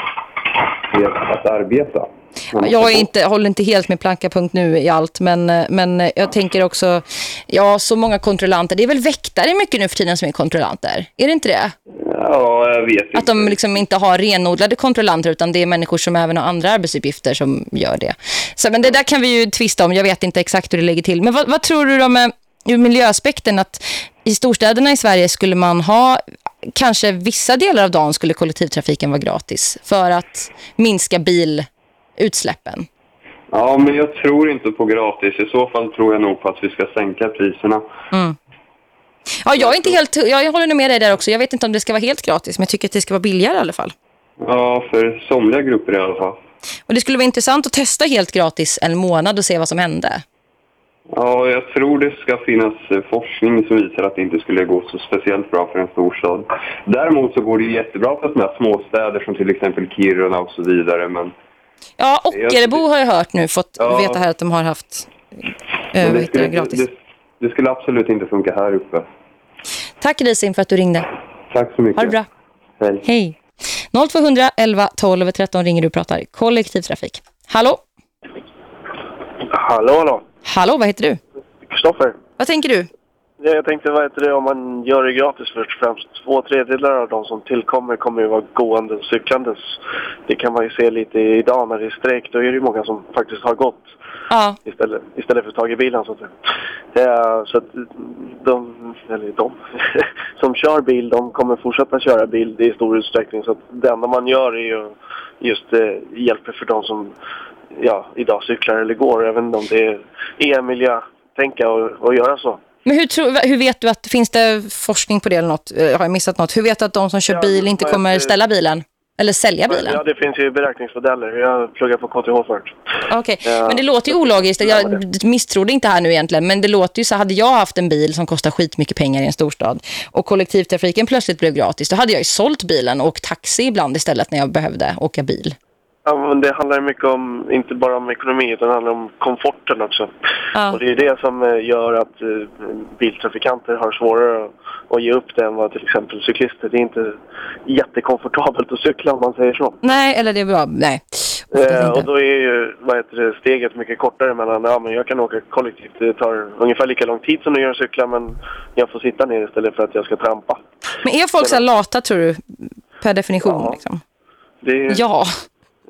fler att arbeta. Ja, Jag inte, håller inte helt med planka.nu i allt, men, men jag tänker också, ja, så många kontrollanter. Det är väl väktare mycket nu för tiden som är kontrollanter? Är det inte det? Ja, jag vet inte. Att de liksom inte har renodlade kontrollanter utan det är människor som även har andra arbetsuppgifter som gör det. Så, men det där kan vi ju tvista om. Jag vet inte exakt hur det ligger till. Men vad, vad tror du då med ur miljöaspekten att i storstäderna i Sverige skulle man ha kanske vissa delar av dagen skulle kollektivtrafiken vara gratis för att minska bilutsläppen? Ja, men jag tror inte på gratis. I så fall tror jag nog på att vi ska sänka priserna. Mm. Ja, jag är inte helt jag håller nog med dig där också. Jag vet inte om det ska vara helt gratis, men jag tycker att det ska vara billigare i alla fall. Ja, för somliga grupper i alla fall. Och det skulle vara intressant att testa helt gratis en månad och se vad som hände. Ja, jag tror det ska finnas eh, forskning som visar att det inte skulle gå så speciellt bra för en storstad. Däremot så går det jättebra för sådana här småstäder som till exempel Kiruna och så vidare. Men Ja, Ockelbo har jag hört nu, fått Ja. veta här att de har haft äh, det, det skulle, gratis. det, det skulle absolut inte funka här uppe. Tack Risin för att du ringde. Tack så mycket. Ha det bra. Hej. Hej. 0200 11 12 13 ringer du och pratar kollektivtrafik. Hallå? Hallå, hallå. Hallå, vad heter du? Kristoffer. Vad tänker du? Ja, jag tänkte, vad heter det, om man gör det gratis först och främst. Två tredjedelar av de som tillkommer kommer ju vara gående och cyklandes. Det kan man ju se lite idag när det är strejk. Då är det ju många som faktiskt har gått Ja. istället, istället för att ta i bilen så att säga. Ja, så att de, eller de, *laughs* som kör bil, de kommer fortsätta köra bil i stor utsträckning. Så att det enda man gör är ju just eh, hjälper för de som ja, idag cyklar eller går. Jag vet inte om det är, är miljötänka att, att göra så. Men hur, tror, hur vet du att, finns det forskning på det eller något? Eh, Har jag missat något? Hur vet du att de som kör Ja, bil inte kommer ställa bilen? Eller sälja bilen? Ja, det finns ju beräkningsmodeller. Jag pluggar på KTH förut. Okej, Ja. men det låter ju ologiskt. Jag misstror det inte här nu egentligen. Men det låter ju så, hade jag haft en bil som kostar skitmycket pengar i en storstad och kollektivtrafiken plötsligt blev gratis, då hade jag ju sålt bilen och åkt taxi ibland istället när jag behövde åka bil. Ja, men det handlar mycket om, inte bara om ekonomi, utan det handlar om komforten också. Ja. Och det är det som eh, gör att eh, biltrafikanter har svårare att, ge upp det än vad till exempel cyklister. Det är inte jättekomfortabelt att cykla om man säger så. Nej, eller det är bra. Nej. Eh, och då är ju vad heter det, steget mycket kortare mellan, ja men jag kan åka kollektivt, det tar ungefär lika lång tid som det gör att cykla men jag får sitta ner istället för att jag ska trampa. Men är folk så här lata tror du? Per definition liksom? Det, Ja.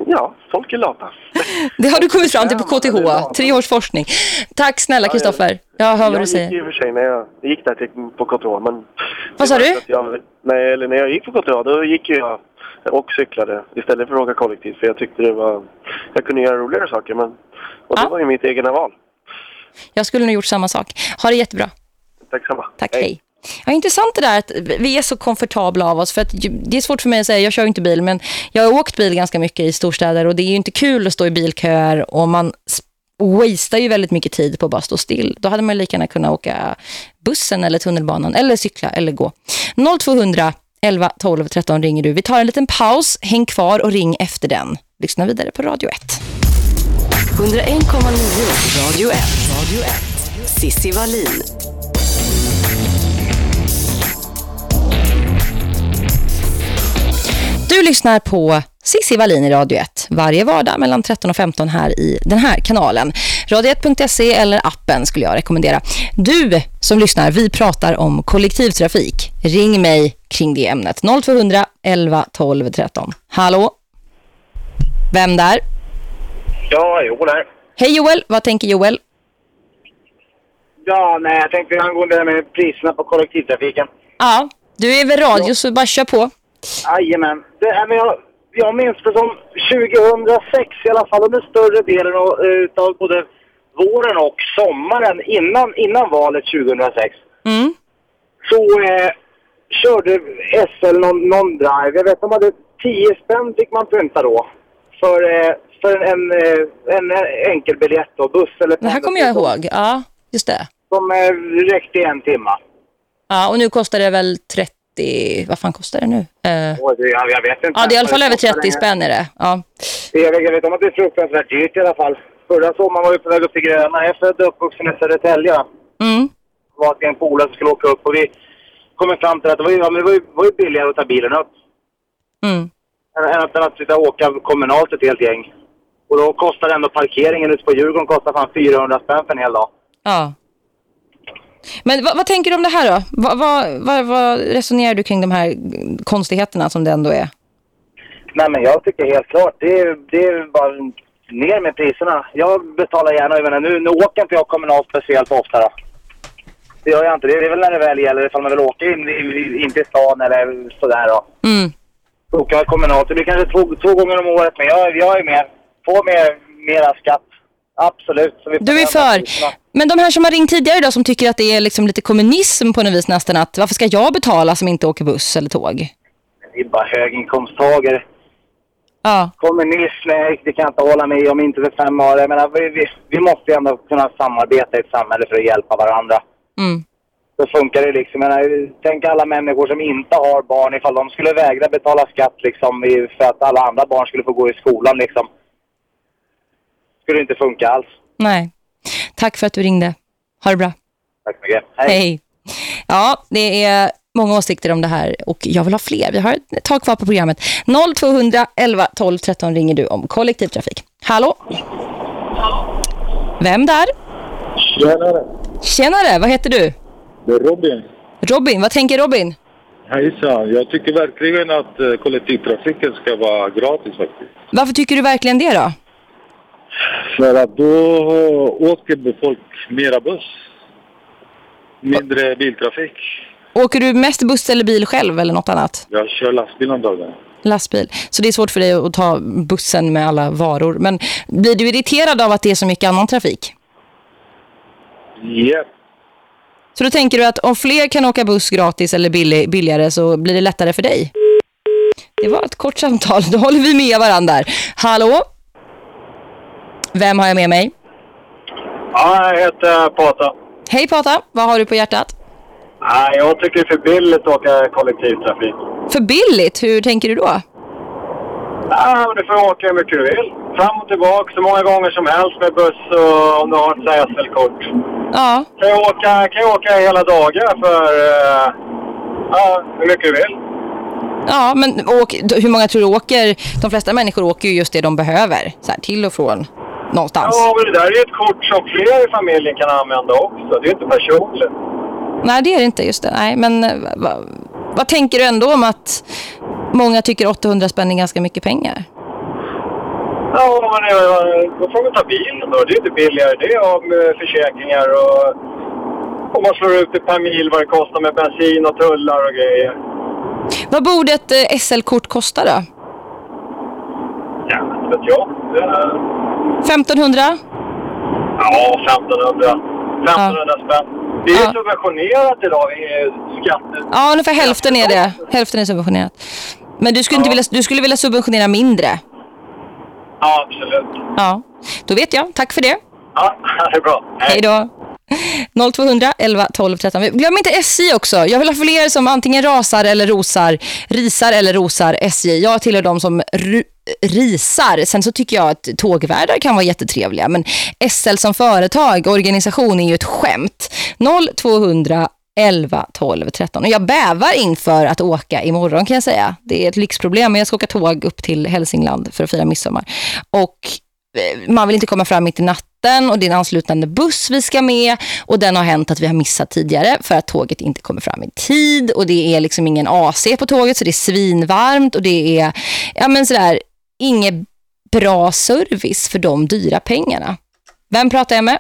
Ja, folk är lata. *laughs* Det har du kommit fram till på KTH. Tre års forskning. Tack snälla Kristoffer. Jag hör vad du jag gick säger. i och för sig när jag gick där till, på KTH, men... Vad sa du? Jag, nej, eller när jag gick på KTH, då gick jag och cyklade istället för att åka kollektivt. För jag tyckte det var... Jag kunde göra roligare saker, men... Och det var ju mitt egna val. Jag skulle nog gjort samma sak. Ha det jättebra. Tack samma. Tack, hej. Ja, intressant det där att vi är så komfortabla av oss. För att det är svårt för mig att säga, jag kör inte bil. Men jag har åkt bil ganska mycket i storstäder. Och det är ju inte kul att stå i bilköer. Och man wastear ju väldigt mycket tid på att bara stå still. Då hade man lika gärna kunnat åka bussen eller tunnelbanan. Eller cykla eller gå. 0200 11 12 13 ringer du. Vi tar en liten paus. Häng kvar och ring efter den. Lyssna vidare på Radio 1. 101,9 Radio 1. Radio 1. Sissi Wallin. Du lyssnar på Sissi Wallin i Radio 1 varje vardag mellan 13 och 15 här i den här kanalen. Radio1.se eller appen skulle jag rekommendera. Du som lyssnar, vi pratar om kollektivtrafik. Ring mig kring det ämnet. 0200 11 12 13. Hallå? Vem där? Ja, Joel här. Hej Joel, vad tänker Joel? Ja, nej, jag tänkte angående det här med priserna på kollektivtrafiken. Ja, du är väl radio så bara kör på. Jajamän. Det, men jag, jag minns det som 2006 i alla fall, under större delen av, utav både våren och sommaren innan, innan valet 2006. Mm. Så eh, körde SL någon, någon drive. Jag vet de hade 10 spänn fick man pynta då. För, eh, för en, eh, en enkelbiljett då, buss eller Det här kommer jag ihåg. Ja, just det. Som eh, räckte i en timme. Ja, och nu kostar det väl 30... Vad fan kostar det nu? Eh, Och det, jag, jag vet inte. ja, det är i alla fall över kostar 30 längre. spänn är det. Ja. Jag vet, jag vet om att det är fruktansvärt dyrt i alla fall. Förra sommaren var vi på väg upp till Gröna. Jag är född och uppvuxen i Södertälje. Mm. var att en polare som skulle åka upp och vi kom fram till att det var ju, ja, det var ju, var ju billigare att ta bilen upp Mm. än, än att, än att sitta och åka kommunalt ett helt gäng. Och då kostar ändå parkeringen ute på Djurgården kostar fan 400 spänn för en hel dag. Ja. Men vad, vad tänker du om det här då? Vad, vad, vad, resonerar du kring de här konstigheterna som det ändå är? Nej, men jag tycker helt klart. Det är, det är bara ner med priserna. Jag betalar gärna, jag menar, nu, nu åker inte jag kommunalt speciellt ofta då. Det gör jag inte. Det är väl när det väl gäller ifall man vill åka in, in, till stan eller sådär då. Mm. Åka kommunalt. Det blir kanske två, två gånger om året, men jag, jag är med. Få mer, mera skatt. Absolut. Så vi får Du är för. Men de här som har ringt tidigare idag som tycker att det är liksom lite kommunism på något vis nästan att varför ska jag betala som inte åker buss eller tåg? Det är bara höginkomsttagare. Ja. Kommunism, nej, det kan jag inte hålla med om, inte för fem öre. Jag menar, vi, vi, vi måste ändå kunna samarbeta i ett samhälle för att hjälpa varandra. Mm. Så funkar det liksom. Menar, tänk alla människor som inte har barn ifall de skulle vägra betala skatt liksom för att alla andra barn skulle få gå i skolan liksom. Skulle inte funka alls. Nej. Tack för att du ringde. Ha det bra. Tack så mycket. Hej. Ja, det är många åsikter om det här och jag vill ha fler. Vi har ett tag kvar på programmet. 0200 11 12 13 ringer du om kollektivtrafik. Hallå? Vem där? Tjenare, Tjenare, vad heter du? det är Robin. Robin, vad tänker Robin? Hejsan. Jag tycker verkligen att eh, kollektivtrafiken ska vara gratis faktiskt. Varför tycker du verkligen det då? För att då åker folk mera buss. Mindre biltrafik. Åker du mest buss eller bil själv eller något annat? Jag kör lastbil om dagen. Lastbil. Så det är svårt för dig att ta bussen med alla varor. Men blir du irriterad av att det är så mycket annan trafik? Japp. Så då tänker du att om fler kan åka buss gratis eller billig, billigare så blir det lättare för dig? Det var ett kort samtal. Då håller vi med varandra. Hallå? Vem har jag med mig? Ja, jag heter Pata. Hej Pata, vad har du på hjärtat? Nej, jag tycker det är för billigt att åka kollektivtrafik. För billigt, hur tänker du då? Ja, men du får åka hur mycket du vill. Fram och tillbaka så många gånger som helst med buss och om du har ett SL-kort. Ja. Kan jag åka, kan jag åka hela dagar för uh, ja, hur mycket du vill. Ja, men åk, hur många tror du åker? De flesta människor åker ju just det de behöver. Så här, till och från någonstans. Ja, men det där är ju ett kort som fler i familjen kan använda också. Det är inte personligt. Nej, det är det inte just det. Nej, men eh, vad, vad tänker du ändå om att många tycker 800 spänn är ganska mycket pengar? Ja, men eh, då får man ta bilen då. Det är inte billigare det av med försäkringar och om man slår ut det per mil vad det kostar med bensin och tullar och grejer. Vad borde ett eh, SL-kort kosta då? Ja, inte vet jag. Det är- 1500? Ja, 1500. 1500 spänn. Det är ju subventionerat idag i skatter. Ja, ungefär hälften är det. Hälften är subventionerat. Men du skulle, inte vilja, du skulle vilja subventionera mindre? Ja, absolut. Ja, då vet jag. Tack för det. Ja, *laughs* det är bra. Hej då. 0200 11 12 13. Glöm inte SJ också. Jag vill ha fler som antingen rasar eller rosar, risar eller rosar SJ. Jag tillhör de som risar. Sen så tycker jag att tågvärdar kan vara jättetrevliga. Men SL som företag, och organisation är ju ett skämt. 0200 11 12 13. Och jag bävar inför att åka imorgon kan jag säga. Det är ett lyxproblem. Men jag ska åka tåg upp till Hälsingland för att fira midsommar. Och eh, man vill inte komma fram mitt i natten och det är en anslutande buss vi ska med och den har hänt att vi har missat tidigare för att tåget inte kommer fram i tid och det är liksom ingen AC på tåget så det är svinvarmt och det är ja men sådär inget bra service för de dyra pengarna. Vem pratar jag med?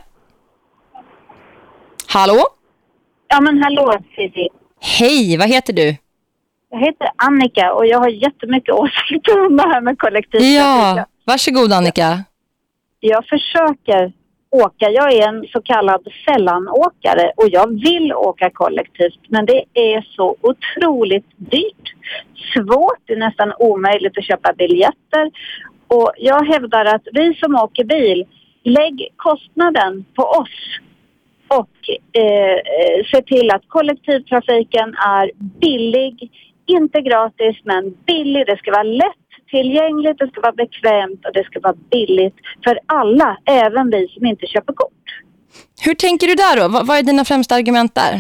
Hallå? Ja men hallå Cici. Hej, vad heter du? Jag heter Annika och jag har jättemycket *laughs* åsikter om det här med kollektivtrafik. Ja, varsågod Annika. Jag försöker åka. Jag är en så kallad sällanåkare och jag vill åka kollektivt men det är så otroligt dyrt. Svårt, det är nästan omöjligt att köpa biljetter. Och jag hävdar att vi som åker bil, lägg kostnaden på oss och eh, eh se till att kollektivtrafiken är billig, inte gratis men billig. Det ska vara lätt tillgängligt, det ska vara bekvämt och det ska vara billigt för alla, även vi som inte köper kort. Hur tänker du där då? Vad, vad är dina främsta argument där?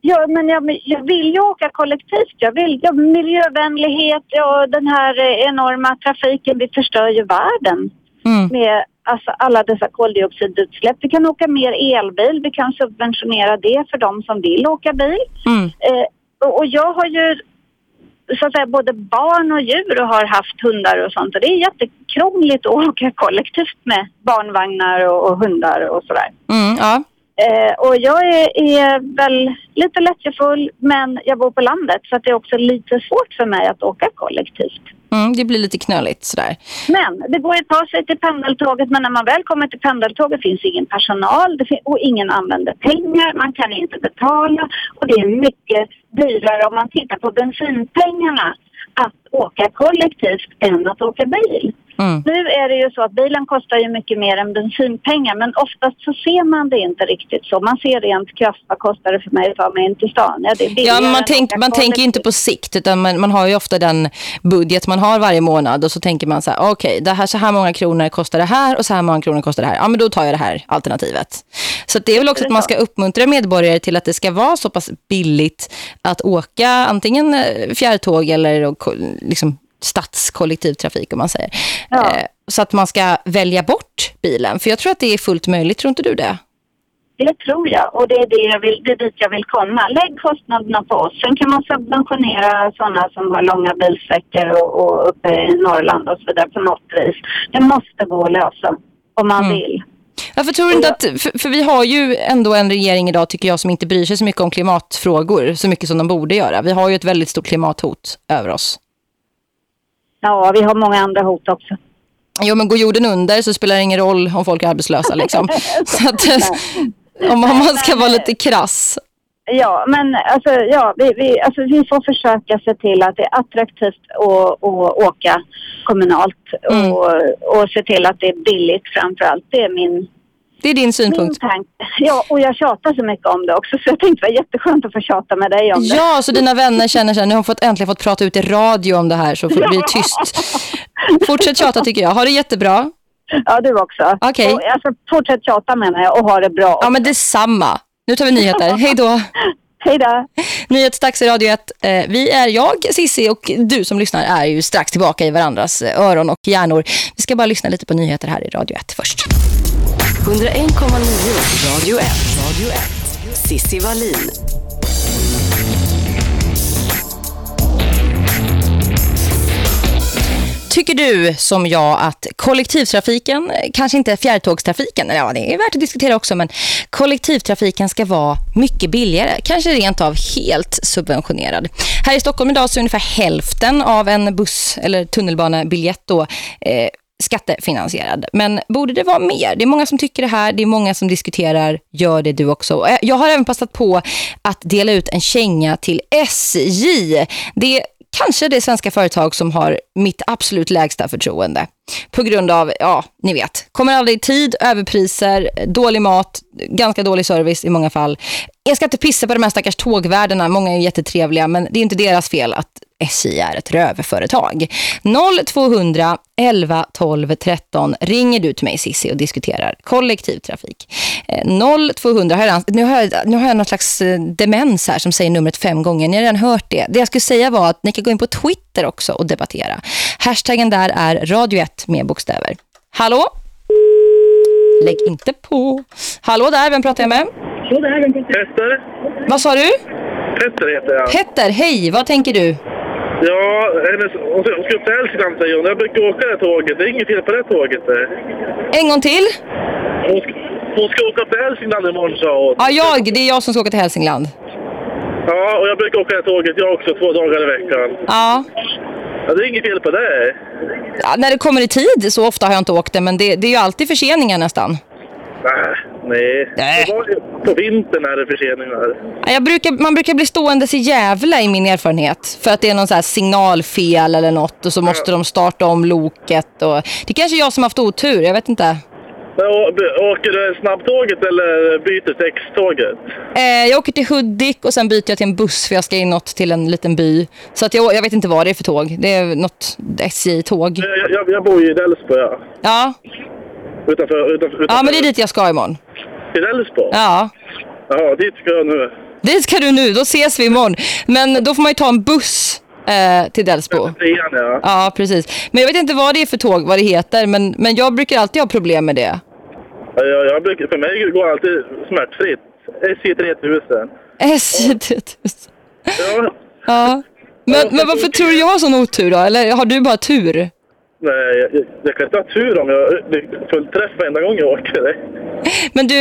Ja, men jag, jag vill ju åka kollektivt. Jag vill ja, miljövänlighet och den här eh, enorma trafiken. Vi förstör ju världen Mm. med alltså alla dessa koldioxidutsläpp. Vi kan åka mer elbil, vi kan subventionera det för de som vill åka bil. Mm. Eh, och, och jag har ju så att säga både barn och djur och har haft hundar och sånt och det är jättekrångligt att *laughs* åka kollektivt med barnvagnar och, och hundar och sådär. Mm, ja. Eh, och jag är, är väl lite lättjefull men jag bor på landet så det är också lite svårt för mig att åka kollektivt. Mm, det blir lite knöligt sådär. Men det går att ta sig till pendeltåget men när man väl kommer till pendeltåget finns ingen personal det och ingen använder pengar. Man kan inte betala och det är mycket dyrare om man tittar på bensinpengarna att åka kollektivt än att åka bil. Mm. Nu är det ju så att bilen kostar ju mycket mer än bensinpengar men oftast så ser man det inte riktigt så. Man ser rent krasst vad kostar det för mig att ta mig in till stan. Ja, det är Ja, man, tänk, man tänker inte på sikt utan man, man har ju ofta den budget man har varje månad och så tänker man så här, okej, det här, så här många kronor kostar det här och så här många kronor kostar det här. Ja, men då tar jag det här alternativet. Så det är väl också att man ska uppmuntra medborgare till att det ska vara så pass billigt att åka antingen eh, fjärrtåg eller liksom stadskollektivtrafik om man säger. Eh, så att man ska välja bort bilen. För jag tror att det är fullt möjligt, tror inte du det? Det tror jag och det är, det, jag vill, det är dit jag vill komma. Lägg kostnaderna på oss. Sen kan man subventionera sådana som har långa bilsträckor och, och uppe i Norrland och så vidare på något vis. Det måste gå att lösa om man vill. Varför tror du inte att, för, för vi har ju ändå en regering idag tycker jag som inte bryr sig så mycket om klimatfrågor, så mycket som de borde göra. Vi har ju ett väldigt stort klimathot över oss. Ja, vi har många andra hot också. Jo, men går jorden under så spelar det ingen roll om folk är arbetslösa liksom. *laughs* så att, om, om man ska vara lite krass. Ja, men alltså, ja, vi, vi, alltså, vi får försöka se till att det är attraktivt att, att åka kommunalt och, och se till att det är billigt framför allt. Det är min, det är din synpunkt. Min. Ja, och jag tjatar så mycket om det också så jag tänkte det var jätteskönt att få tjata med dig om det. Ja, så dina vänner känner sig, nu har fått, äntligen fått prata ut i radio om det här så får det bli tyst. Fortsätt tjata tycker jag. Ha det jättebra. Ja, du också. Okej. Och, Alltså, fortsätt tjata menar jag och ha det bra. Ja, men detsamma. Nu tar vi nyheter. Hej då. Hej då. Nyhetsdags i Radio 1. Eh, Vi är jag, Sissi och du som lyssnar är ju strax tillbaka i varandras eh, öron och hjärnor. Vi ska bara lyssna lite på nyheter här i Radio 1 först. 101,9 Radio 1. Radio 1. Sissi Wallin. Tycker du som jag att kollektivtrafiken, kanske inte fjärrtågstrafiken, ja det är värt att diskutera också, men kollektivtrafiken ska vara mycket billigare, kanske rent av helt subventionerad. Här i Stockholm idag så är ungefär hälften av en buss- eller tunnelbanebiljett då eh, skattefinansierad. Men borde det vara mer? Det är många som tycker det här, det är många som diskuterar, gör det du också. Jag har även passat på att dela ut en känga till SJ. Det är kanske det svenska företag som har mitt absolut lägsta förtroende. På grund av, ja, ni vet, kommer aldrig i tid, överpriser, dålig mat, ganska dålig service i många fall. Jag ska inte pissa på de här stackars tågvärdena, många är jättetrevliga, men det är inte deras fel att SJ är ett röverföretag. 0200 11 12 13 ringer du till mig Sissi och diskuterar kollektivtrafik. Eh, 0200, har jag redan- nu har jag, nu har jag någon slags eh, demens här som säger numret fem gånger. Ni har redan hört det. Det jag skulle säga var att ni kan gå in på Twitter också och debattera. Hashtaggen där är Radio 1 med bokstäver. Hallå? Lägg inte på. Hallå där, vem pratar jag med? Petter. Vad sa du? Petter heter jag. Petter, hej, vad tänker du? Ja, hon ska upp till Hälsingland säger hon. Jag brukar åka det tåget. Det är inget fel på det tåget. där. En gång till? Hon ska, hon ska åka till Hälsingland imorgon sa hon. Ja, jag, det är jag som ska åka till Hälsingland. Ja, och jag brukar åka det tåget jag också två dagar i veckan. Ja. Ja, det är inget fel på det. ja, när det kommer i tid så ofta har jag inte åkt det, men det, det är ju alltid förseningar nästan. Nej, nej. Det var ju på vintern är det förseningar. Ja, Jag brukar, man brukar bli ståendes i Gävle i min erfarenhet. För att det är någon så här signalfel eller något och så måste de starta om loket. Och... Det är kanske jag som har haft otur, jag vet inte. Men, Åker du snabbtåget eller byter X-tåget? Eh, jag åker till Hudik och sen byter jag till en buss för jag ska inåt till en liten by. Så att jag, jag vet inte vad det är för tåg. Det är något SJ-tåg. Jag, jag, jag bor ju i Delsbo, ja. Ja. Utanför, utanför, utanför. ja, men det är dit jag ska imorgon. I Delsbo? Ja. Ja, dit ska jag nu. Dit ska du nu, då ses vi imorgon. Men då får man ju ta en buss eh, till Delsbo. Trean, ja. Ja, precis. Men jag vet inte vad det är för tåg, vad det heter, men, men jag brukar alltid ha problem med det. Ja, jag, jag brukar, för mig går alltid smärtfritt. SJ 3000. SJ 3000. Ja. Ja. Men, men varför tror du jag har sån otur då? Eller har du bara tur? Nej, jag, jag, kan inte ha tur om jag det är full träff varenda gång jag åker. Det. Men du,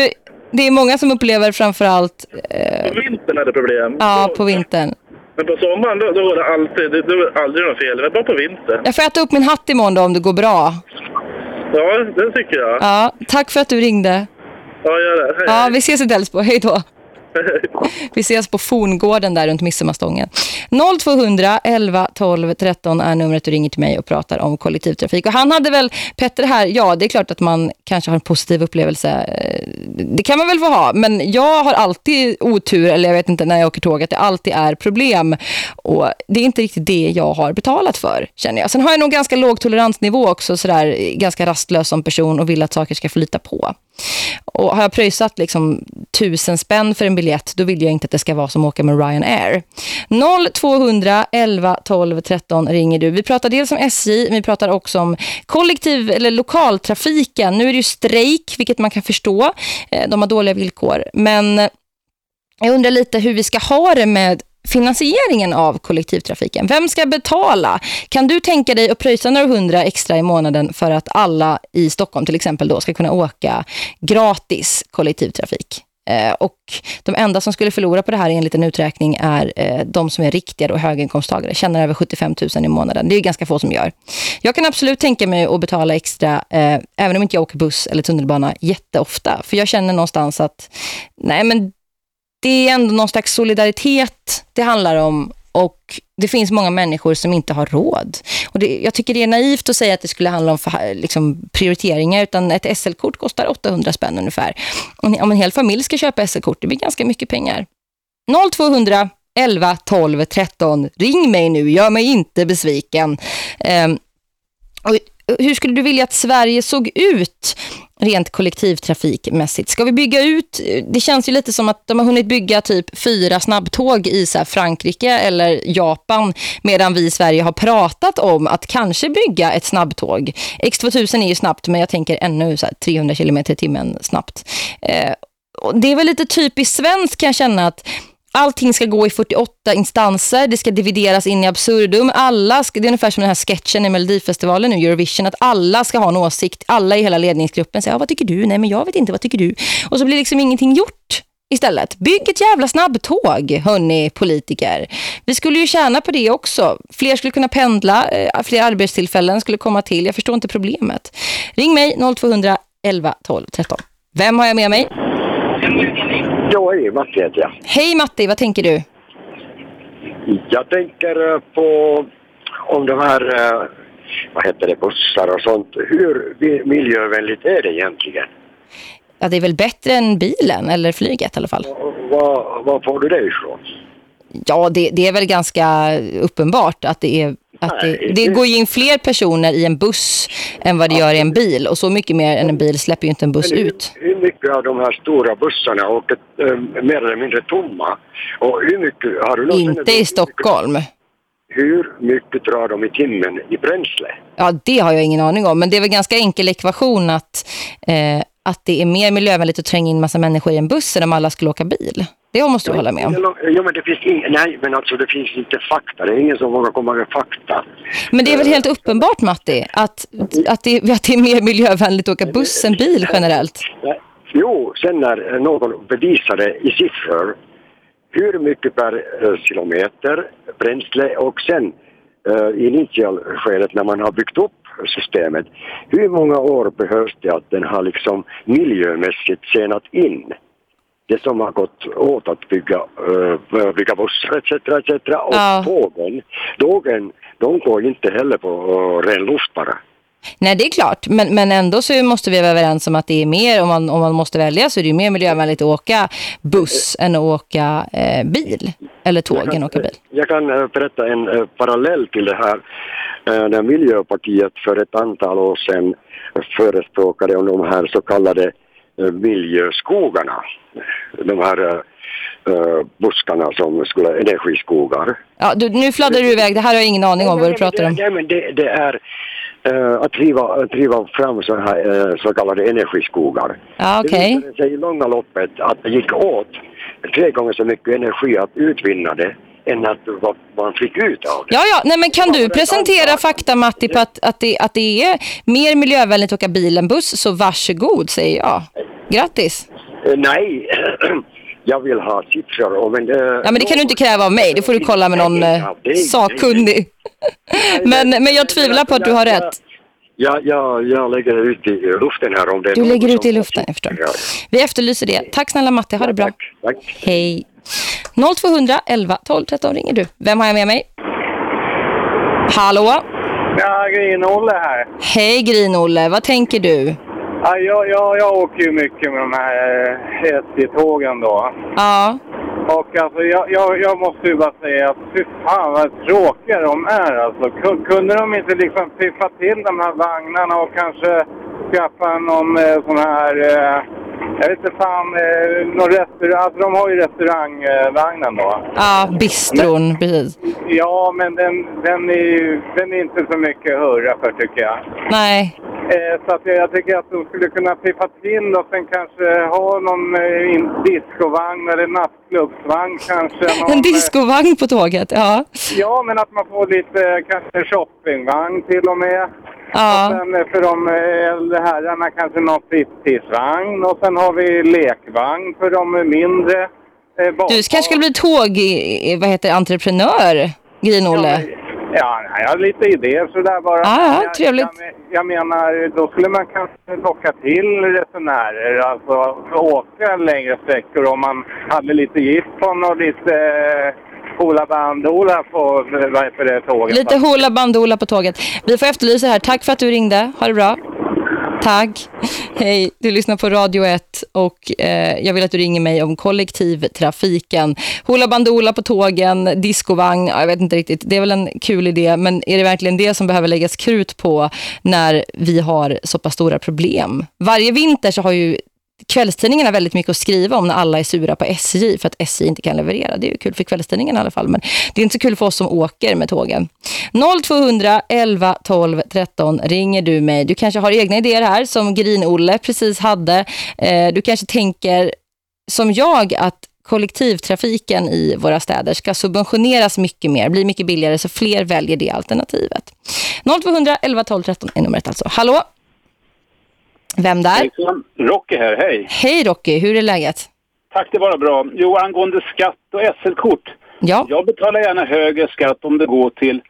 det är många som upplever framförallt... Eh, På vintern är det problem. ja, på vintern. Men på sommaren då, då går det alltid, det, det var aldrig något fel. Men bara på vintern. Jag får äta upp min hatt imorgon då om det går bra. Ja, det tycker jag. Ja, tack för att du ringde. Ja, gör det. Hej, Ja, vi ses i Delsbo. Hej då. Vi ses på Forngården där runt Midsommarstången. 0200 11 12 13 är numret du ringer till mig och pratar om kollektivtrafik. Och han hade väl, Petter här, ja det är klart att man kanske har en positiv upplevelse. Eh, det kan man väl få ha, men jag har alltid otur, eller jag vet inte när jag åker tåg, att det alltid är problem. Och det är inte riktigt det jag har betalat för, känner jag. Sen har jag nog ganska låg toleransnivå också, sådär ganska rastlös som person och vill att saker ska flyta på. Och har jag pröjsat liksom tusen spänn för en biljett, då vill jag inte att det ska vara som att åka med Ryanair. 0200 11 12 13 ringer du. Vi pratar dels om SJ, vi pratar också om kollektiv eller lokaltrafiken. Nu är det ju strejk, vilket man kan förstå. Eh, de har dåliga villkor. Men eh, jag undrar lite hur vi ska ha det med finansieringen av kollektivtrafiken. Vem ska betala? Kan du tänka dig att pröjsa några hundra extra i månaden för att alla i Stockholm till exempel då ska kunna åka gratis kollektivtrafik? Eh, och de enda som skulle förlora på det här enligt en uträkning är eh, de som är riktiga och höginkomsttagare, tjänar över 75 000 i månaden. Det är ganska få som gör. Jag kan absolut tänka mig att betala extra, eh, även om inte jag åker buss eller tunnelbana jätteofta. För jag känner någonstans att nej men det är ändå någon slags solidaritet det handlar om och det finns många människor som inte har råd. Och det, jag tycker det är naivt att säga att det skulle handla om för, liksom, prioriteringar utan ett SL-kort kostar 800 spänn ungefär. Om, en hel familj ska köpa SL-kort, det blir ganska mycket pengar. 0200 11 12 13. Ring mig nu, gör mig inte besviken. Um, och hur skulle du vilja att Sverige såg ut rent kollektivtrafikmässigt? Ska vi bygga ut? Det känns ju lite som att de har hunnit bygga typ fyra snabbtåg i så här Frankrike eller Japan medan vi i Sverige har pratat om att kanske bygga ett snabbtåg. X2000 är ju snabbt men jag tänker ännu så här 300 km i timmen snabbt. Eh, och det är väl lite typiskt svenskt kan jag känna att Allting ska gå i 48 instanser, det ska divideras in i absurdum. Alla ska, det är ungefär som den här sketchen i Melodifestivalen nu, Eurovision, att alla ska ha en åsikt. Alla i hela ledningsgruppen säger, ja, vad tycker du? Nej, men jag vet inte, vad tycker du? Och så blir liksom ingenting gjort istället. Bygg ett jävla snabbtåg, hörni politiker. Vi skulle ju tjäna på det också. Fler skulle kunna pendla, eh, fler arbetstillfällen skulle komma till. Jag förstår inte problemet. Ring mig 0200 11 12 13. Vem har jag med mig? Ja, hej, Matti heter jag. Hej Matti, vad tänker du? Jag tänker eh, på om de här, eh, vad heter det, bussar och sånt. Hur mi- miljövänligt är det egentligen? Ja, det är väl bättre än bilen eller flyget i alla fall. Var, var får du det ifrån? Ja, det, det är väl ganska uppenbart att det är att det, det går in fler personer i en buss än vad det gör i en bil. Och så mycket mer än en bil släpper ju inte en buss hur- ut. Hur mycket av de här stora bussarna åker eh, mer eller mindre tomma? Och hur mycket, har du Inte i Stockholm. Hur mycket drar de i timmen i bränsle? Ja, det har jag ingen aning om. Men det är väl ganska enkel ekvation att, eh, att det är mer miljövänligt att tränga in massa människor i en buss än om alla skulle åka bil. Det måste du hålla med om. Ja, men det finns ing- nej, men alltså det finns inte fakta. Det är ingen som vågar komma med fakta. Men det är väl helt uppenbart, Matti, att, att, det, *laughs* att det är mer miljövänligt att åka buss än bil generellt. Jo, sen när någon bevisade i siffror hur mycket per eh, kilometer bränsle och sen eh, i initialskedet när man har byggt upp systemet, hur många år behövs det att den har liksom miljömässigt tjänat in? Det som har gått åt att bygga, eh, bygga bussar etc. etc. Och Ja. tågen, tågen, de går inte heller på uh, ren luft bara. Nej, det är klart. Men, men ändå så måste vi vara överens om att det är mer, om man, om man måste välja så är det ju mer miljövänligt att åka buss än att åka eh, bil. Eller tåg än att åka bil. Jag kan eh, berätta en eh, parallell till det här. Eh, När Miljöpartiet för ett antal år sedan förespråkade om de här så kallade eh, miljöskogarna. De här eh, buskarna som skulle energiskogar. Ja, du, nu fladdrar du iväg. Det här har jag ingen aning om vad du pratar om. Nej, men det, det är eh, att driva, driva fram så, här, eh, så kallade energiskogar. Ja, okej. Det visade sig i långa loppet att det gick åt tre gånger så mycket energi att utvinna det än att vad man fick ut av det. Ja, ja. Nej, men kan du presentera fakta, Matti, på att, att, det, att det är mer miljövänligt att åka bil än buss, så varsågod, säger jag. Grattis. Eh, nej, *clears throat* jag vill ha siffror. Och, men, eh, Ja, men det kan du inte kräva av mig. Det får du kolla med någon eh, sakkunnig. *laughs* *laughs* men, men jag tvivlar på att du har rätt. Jag, jag, jag lägger ut i luften här om det Du lägger ut i luften, jag förstår. Vi efterlyser det. Tack snälla Matti, ha det bra. Hej. 0200 11 12 13 ringer du. Vem har jag med mig? Hallå? Ja, Grin-Olle här. Hej Grin-Olle, vad tänker du? Ja, jag, jag, jag åker ju mycket med de här eh, SJ-tågen då. Ja. Och alltså jag, jag, jag måste ju bara säga att fy fan vad tråkiga de är alltså. Kun- Kunde de inte liksom piffa till de här vagnarna och kanske skaffa någon eh, sån här, eh, jag vet inte fan, eh, någon restaurang, alltså de har ju restaurangvagnen då. Ja, bistron, precis. Ja, men den, den, är ju, den är inte så mycket att hurra för tycker jag. Nej. Eh, så att jag, jag tycker att de skulle kunna piffa till och sen kanske ha någon eh, in- discovagn eller nattklubbsvagn kanske. *laughs* Någon, En discovagn på tåget, ja. eh, Ja, men att man får lite eh, kanske shoppingvagn till och med. Ja. Och sen eh, för de eh, äldre herrarna kanske någon fritidsvagn och sen har vi lekvagn för de mindre. Eh, Du kanske skulle bli tåg, i- vad heter entreprenör, Grin-Olle? Ja, nej, jag har lite idéer sådär bara. Ja, ja, jag, trevligt. Jag, jag menar, då skulle man kanske locka till resenärer, alltså åka längre sträckor om man hade lite jippon och lite eh, hula bandola på vad heter det, tåget. Lite hula bandola på tåget. Vi får efterlysa här. Tack för att du ringde. Ha det bra. Tack. Hej, du lyssnar på Radio 1 och eh, jag vill att du ringer mig om kollektivtrafiken. Hula bandola på tågen, discovagn, jag vet inte riktigt. Det är väl en kul idé, men är det verkligen det som behöver läggas krut på när vi har så pass stora problem? Varje vinter så har ju kvällstidningarna väldigt mycket att skriva om när alla är sura på SJ för att SJ inte kan leverera. Det är ju kul för kvällstidningarna i alla fall, men det är inte så kul för oss som åker med tågen. 0200 11 12 13 ringer du mig. Du kanske har egna idéer här som Grin-Olle precis hade. Eh, du kanske tänker som jag att kollektivtrafiken i våra städer ska subventioneras mycket mer, bli mycket billigare så fler väljer det alternativet. 0200 11 12 13 är numret alltså. Hallå? Vem där? Hejsan, Rocky här, hej. Hej Rocky, hur är läget? Tack, det var bra. Jo, angående skatt och SL-kort. Ja. Jag betalar gärna högre skatt om det går till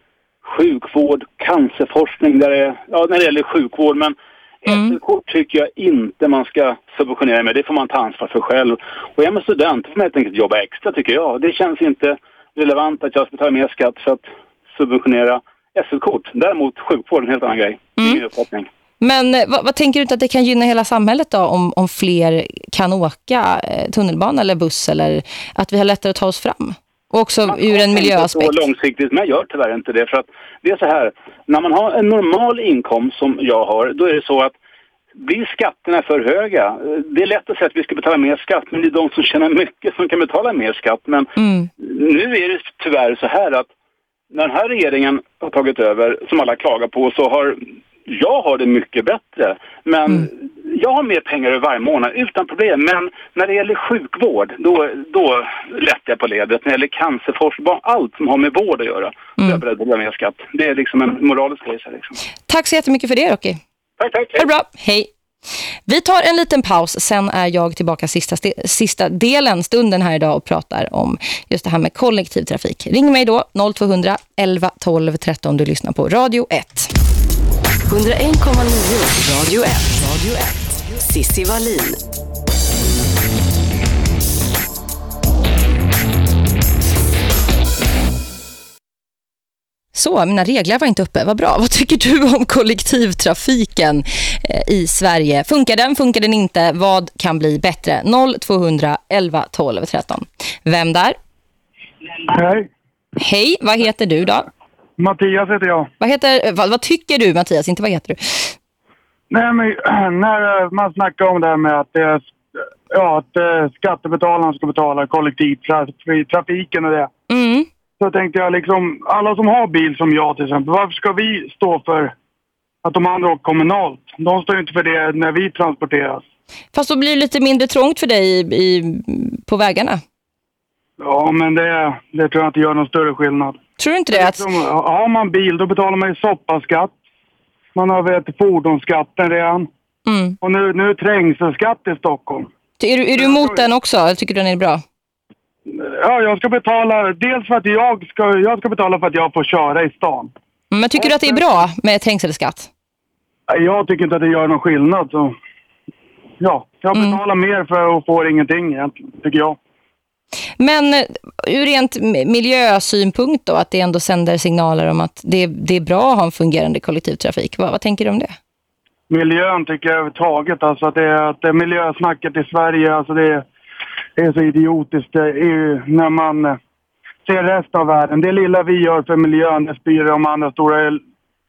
sjukvård, cancerforskning, där det, ja, när det gäller sjukvård. Men SL-kort tycker jag inte man ska subventionera med. Det får man ta ansvar för själv. Och är man student får man helt enkelt jobba extra tycker jag. Det känns inte relevant att jag ska betala mer skatt för att subventionera SL-kort. Däremot sjukvård är en helt annan grej. Det är min uppfattning. Men eh, vad, vad tänker du inte att det kan gynna hela samhället då om, om fler kan åka eh, tunnelbana eller buss eller att vi har lättare att ta oss fram? Och också ur en miljöaspekt. Så långsiktigt, men jag gör tyvärr inte det. För att det är så här, när man har en normal inkomst som jag har, då är det så att blir skatterna för höga, eh, det är lätt att säga att vi ska betala mer skatt, men det är de som tjänar mycket som kan betala mer skatt. Men nu är det tyvärr så här att när den här regeringen har tagit över, som alla klagar på, så har jag har det mycket bättre. Men jag har mer pengar varje månad utan problem. Men när det gäller sjukvård, då, då lättar jag på ledet. När det gäller cancerforskning, bara allt som har med vård att göra, är jag beredd att betala mer skatt. Det är liksom en moralisk grej. Liksom. Tack så jättemycket för det Rocky. Tack, tack. Ha det bra. Hej. Vi tar en liten paus, sen är jag tillbaka sista, sista delen, stunden här idag och pratar om just det här med kollektivtrafik. Ring mig då, 0200 11 12 13, du lyssnar på Radio 1. 101,9 Radio 1. Radio 1. Sissi Wallin. Så, mina regler var inte uppe. Vad bra. Vad tycker du om kollektivtrafiken eh, i Sverige? Funkar den? Funkar den inte? Vad kan bli bättre? 0200 11 12 13. Vem där? Hej. Hej, vad heter du då? Mattias heter jag. Vad, heter, vad, vad tycker du Mattias? Inte vad heter du? Nej, men *clears throat* när man snackar om det här med att, är, ja, att eh, skattebetalarna ska betala kollektivtrafiken och det. Mm. Så tänkte jag liksom, alla som har bil som jag till exempel, varför ska vi stå för att de andra åker kommunalt? De står ju inte för det när vi transporteras. Fast då blir det lite mindre trångt för dig i, i, på vägarna. Ja, men det, det tror jag inte gör någon större skillnad. Tror du inte det? Att... Har man bil, då betalar man ju soppaskatt. Man har vet, fordonsskatten redan. Mm. Och nu, nu trängselskatt i Stockholm. Är du, är du emot den också? Jag tycker den är bra. Ja, jag ska betala, dels för att jag ska, jag ska betala för att jag får köra i stan. Men tycker du att det är bra med trängselskatt? Jag tycker inte att det gör någon skillnad. Så. Ja, jag betalar mer för att få ingenting egentligen, tycker jag. Men eh, ur rent mi- miljösynpunkt då, att det ändå sänder signaler om att det, det är bra att ha en fungerande kollektivtrafik. Vad, vad tänker du om det? Miljön tycker jag överhuvudtaget, alltså att det, att det miljösnacket i Sverige, alltså det, det är så idiotiskt. Ju när man eh, ser resten av världen. Det lilla vi gör för miljön, det styr de andra stora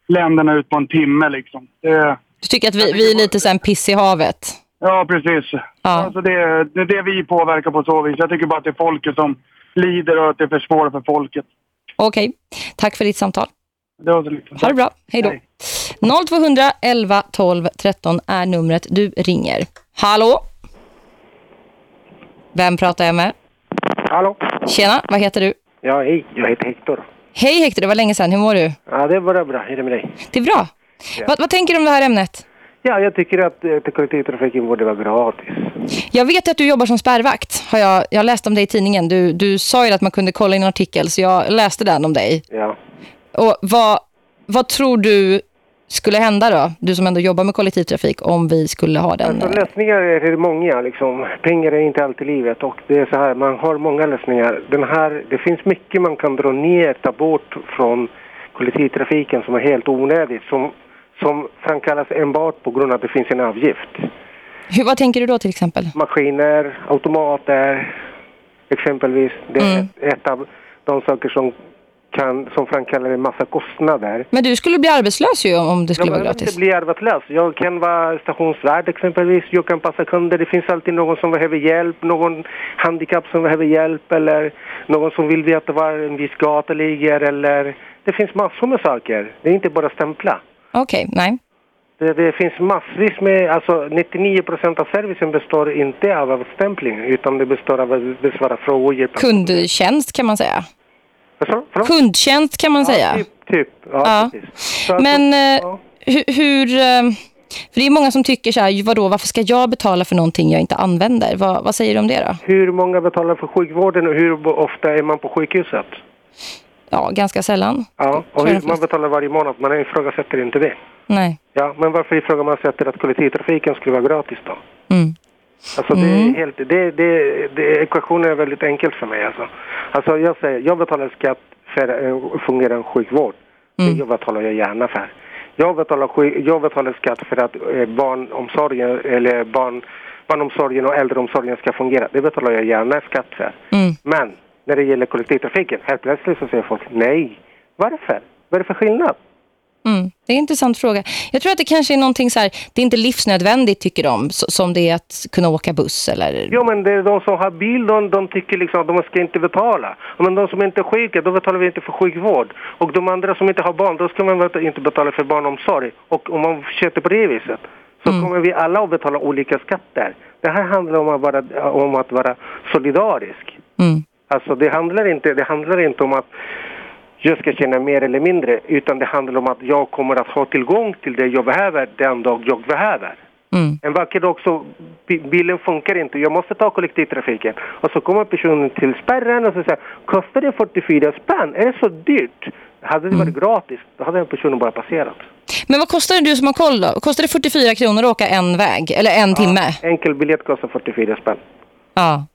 länderna ut på en timme liksom. Det, Du tycker att vi, vi är lite så en piss i havet? Ja, precis. Alltså det, det är det vi påverkar på så vis. Jag tycker bara att det är folket som lider och att det försvårar för folket. Okej, tack för ditt samtal. Det var lite. Ha det bra, hej då. 0200 11 12 13 är numret du ringer. Hallå? Vem pratar jag med? Hallå? Tjena, vad heter du? Ja, hej. Jag heter Hector. Hej Hector, det var länge sedan. Hur mår du? Ja, det är bara bra. Hur är det med dig? Det är bra. Ja. Vad, vad tänker du om det här ämnet? Ja, jag tycker att eh, kollektivtrafiken borde vara gratis. Jag vet att du jobbar som spärrvakt. Har jag, jag läste om dig i tidningen. Du, du sa ju att man kunde kolla in en artikel så jag läste den om dig. Ja. Och vad, vad tror du skulle hända då? Du som ändå jobbar med kollektivtrafik om vi skulle ha den. Alltså lösningar är det många liksom. Pengar är inte alltid livet och det är så här, man har många lösningar. Den här, det finns mycket man kan dra ner, ta bort från kollektivtrafiken som är helt onödigt. Som, som framkallas enbart på grund av att det finns en avgift. Hur, vad tänker du då till exempel? Maskiner, automater exempelvis. Det är Mm. ett, av de saker som, kan, som framkallar en massa kostnader. Men du skulle bli arbetslös ju om- det skulle Jag vara gratis. inte bli arbetslös. Jag kan vara stationsvärd exempelvis. Jag kan passa kunder. Det finns alltid någon som behöver hjälp, någon handikapp som behöver hjälp eller någon som vill veta var en viss gata ligger eller det finns massor med saker. Det är inte bara stämpla. Okej, nej. Det, det finns massvis med, alltså 99 procent av servicen består inte av avstämpling utan det består av att besvara frågor. Kundtjänst kan man säga. Förlåt? Kundtjänst kan man säga. Typ, typ. Ja, Ja. Så Men eh, hur, hur... eh, För det är många som tycker så här, vadå, varför ska jag betala för någonting jag inte använder? Vad, vad säger du om det då? Hur många betalar för sjukvården och hur ofta är man på sjukhuset? Ja, ganska sällan. Ja, och hur, man betalar varje månad. Man ifrågasätter inte det. Nej. Ja, men varför ifrågasätter att kollektivtrafiken skulle vara gratis då? Mm. Alltså det är helt, det, det, det, ekvationen är väldigt enkelt för mig alltså. Alltså jag säger, jag betalar skatt för en fungerande sjukvård. Det betalar jag gärna för. Jag betalar, jag betalar skatt för att eh, barnomsorgen, eller barn, barnomsorgen och äldreomsorgen ska fungera. Det betalar jag gärna skatt för. Mm. Men när det gäller kollektivtrafiken, helt plötsligt så säger folk nej. Varför? Vad är det för skillnad? Mm. Det är en intressant fråga. Jag tror att det kanske är någonting så här, det är inte livsnödvändigt tycker de, som det är att kunna åka buss eller... Jo, men det är de som har bil, de, de tycker liksom att de ska inte betala. Men de som inte är sjuka, då betalar vi inte för sjukvård. Och de andra som inte har barn, då ska man inte betala för barnomsorg. Och om man köper på det viset så kommer vi alla att betala olika skatter. Det här handlar om att vara, om att vara solidarisk. Mm. Alltså det handlar, inte, det handlar inte om att jag ska tjäna mer eller mindre, utan det handlar om att jag kommer att ha tillgång till det jag behöver den dag jag behöver. Mm. En vacker dag så bi- bilen funkar inte, jag måste ta kollektivtrafiken. Och så kommer personen till spärren och så säger kostar det 44 spänn? Är det så dyrt? Hade det varit gratis, då hade den personen bara passerat. Men vad kostar det du som har koll då? Kostar det 44 kronor att åka en väg? Eller en timme? Enkel biljett kostar 44 spänn. Ja.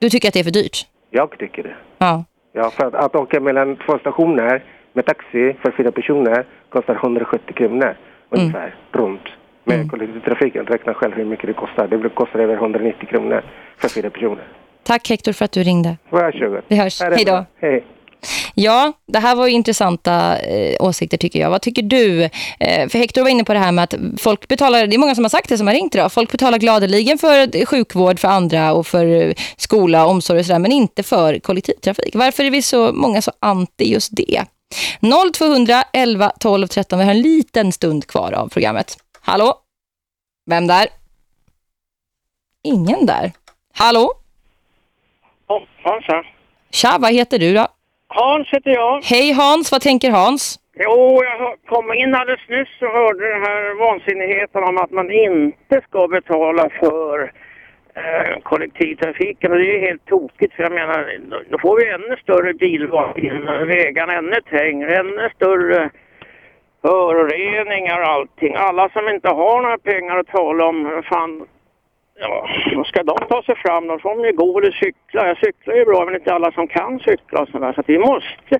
Du tycker att det är för dyrt? Jag tycker det. Ja. Ja, för att, att åka mellan två stationer med taxi för fyra personer kostar 170 kronor ungefär, runt. Med kollektivtrafiken, räkna själv hur mycket det kostar. Det kostar över 190 kronor för fyra personer. Tack Hector för att du ringde. Varsågod. Vi hörs. Hej då. Hej. Ja, det här var ju intressanta eh, åsikter tycker jag. Vad tycker du? Eh, för Hector var inne på det här med att folk betalar, det är många som har sagt det som har ringt idag, folk betalar gladeligen för sjukvård för andra och för eh, skola, omsorg och sådär, men inte för kollektivtrafik. Varför är vi så många så anti just det? 0200 11 12 13, vi har en liten stund kvar av programmet. Hallå? Vem där? Ingen där. Hallå? Oh, här. Tja, vad heter du då? Hans heter jag. Hej Hans, vad tänker Hans? Jo, jag kom in alldeles nyss och hörde den här vansinnigheten om att man inte ska betala för eh, kollektivtrafiken. Och det är ju helt tokigt för jag menar, då får vi ännu större bilvanor, vägarna ännu trängre, ännu större föroreningar och allting. Alla som inte har några pengar att tala om, fan, ja, ska de ta sig fram? Då får de ju gå eller cykla. Jag cyklar ju bra, men inte alla som kan cykla och sådär. Så vi måste,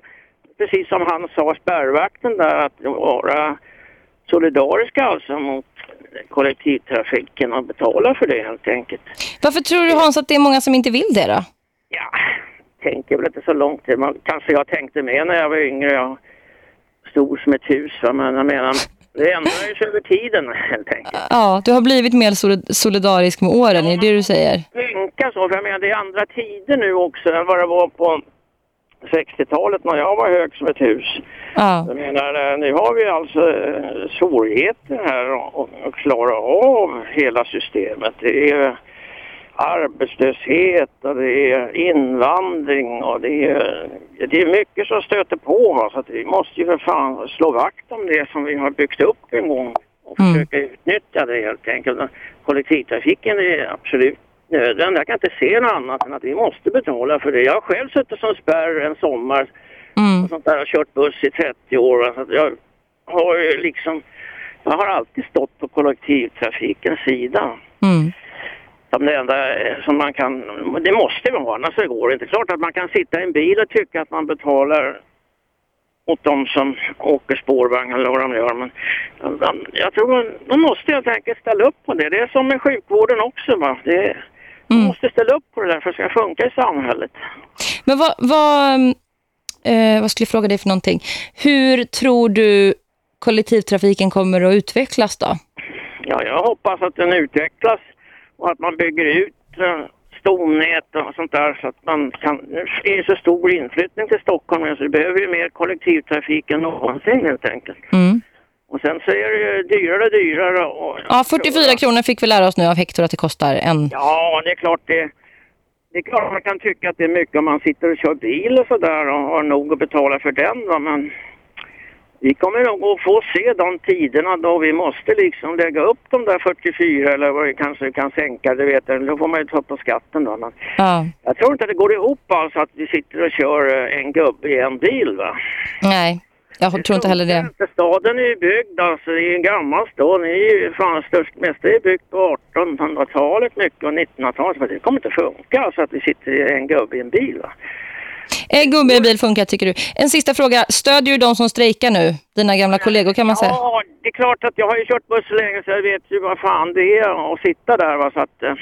precis som han sa, spärrvakten där, att vara solidariska alltså mot kollektivtrafiken och betala för det helt enkelt. Varför tror du Hans att det är många som inte vill det då? Ja, tänker väl inte så långt. Kanske jag tänkte med när jag var yngre. Jag stor som ett hus, men jag menar, det ändrar ju sig över tiden helt enkelt. Ja, du har blivit mer solid solidarisk med åren, är det du säger? Tänka så, för jag menar det är andra tider nu också än vad det var på 60-talet när jag var hög som ett hus. Ja. Jag menar, nu har vi alltså eh, svårigheter här att klara av hela systemet. Det är arbetslöshet och det är invandring och det är, det är mycket som stöter på. Va? Så att vi måste ju för fan slå vakt om det som vi har byggt upp en gång och Mm. försöka utnyttja det helt enkelt. Kollektivtrafiken är absolut nödvändig. Jag kan inte se något annat än att vi måste betala för det. Jag har själv suttit som spärr en sommar Mm. och sånt där och kört buss i 30 år. Så att jag har ju liksom, jag har alltid stått på kollektivtrafikens sida Mm. Som det enda eh, som man kan, det måste vi ha annars så går det inte. Klart att man kan sitta i en bil och tycka att man betalar åt de som åker spårvagn eller vad de gör. Men jag tror man, man måste helt enkelt ställa upp på det. Det är som med sjukvården också. Va? Det, Man måste ställa upp på det där för att det ska funka i samhället. Men vad, vad, eh, vad skulle jag fråga dig för någonting? Hur tror du kollektivtrafiken kommer att utvecklas då? Ja, jag hoppas att den utvecklas och att man bygger ut eh, stomnät och sånt där så att man kan... Nu är det så stor inflyttning till Stockholm så det behöver ju mer kollektivtrafik än någonsin helt enkelt. Mm. Och sen så är det ju dyrare och dyrare och... Ja, 44 kronor fick vi lära oss nu av Hector att det kostar en... Ja, det är klart det... Det är klart man kan tycka att det är mycket om man sitter och kör bil och sådär och har nog att betala för den va, men vi kommer nog att få se de tiderna då vi måste liksom lägga upp de där 44 eller vad vi kanske kan sänka, det vet. Då får man ju ta på skatten då. Men Ja. jag tror inte att det går ihop alltså att vi sitter och kör eh, en gubbe i en bil va. Nej, jag tror inte heller det. Staden är ju byggd, alltså det är en gammal stad. Det är ju fan störst, mest är byggt på 1800-talet mycket och 1900-talet. Men det kommer inte funka alltså att vi sitter i en gubbe i en bil va. En gubbe i bil funkar tycker du. En sista fråga. Stödjer du de som strejkar nu? Dina gamla kollegor kan man säga. Ja, det är klart att jag har ju kört buss så länge så jag vet ju vad fan det är att sitta där va. Så att, eh,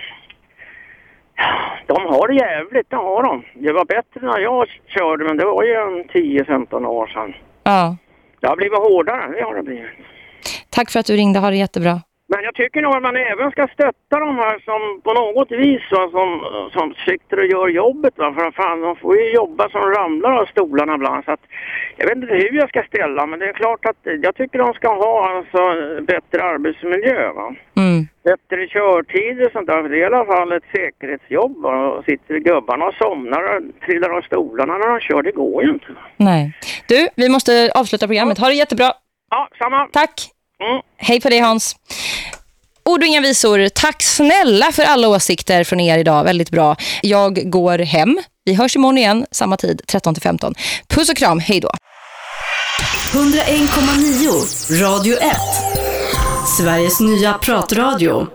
de har det jävligt, det har de. Det var bättre när jag körde men det var ju en 10-15 år sedan. Ja. Det har blivit hårdare, det har det blivit. Tack för att du ringde. Ha det jättebra. Men jag tycker nog att man även ska stötta de här som på något vis va, som, som sitter och gör jobbet. Va? För fan, de får ju jobba som ramlar av stolarna ibland. Så att, jag vet inte hur jag ska ställa men det är klart att jag tycker de ska ha alltså, bättre arbetsmiljö. Va? Mm. Bättre körtider och sånt där. För det är i alla fall ett säkerhetsjobb. Va? Och sitter gubbarna och somnar och trillar av stolarna när de kör. Det går ju inte. Nej. Du, vi måste avsluta programmet. Ha det jättebra. Ja, samma. Tack. Mm. Hej på dig Hans. Ord och inga visor. Tack snälla för alla åsikter från er idag. Väldigt bra. Jag går hem. Vi hörs imorgon igen, samma tid, 13-15. Puss och kram, hej då. 101,9 Radio 1. Sveriges nya pratradio.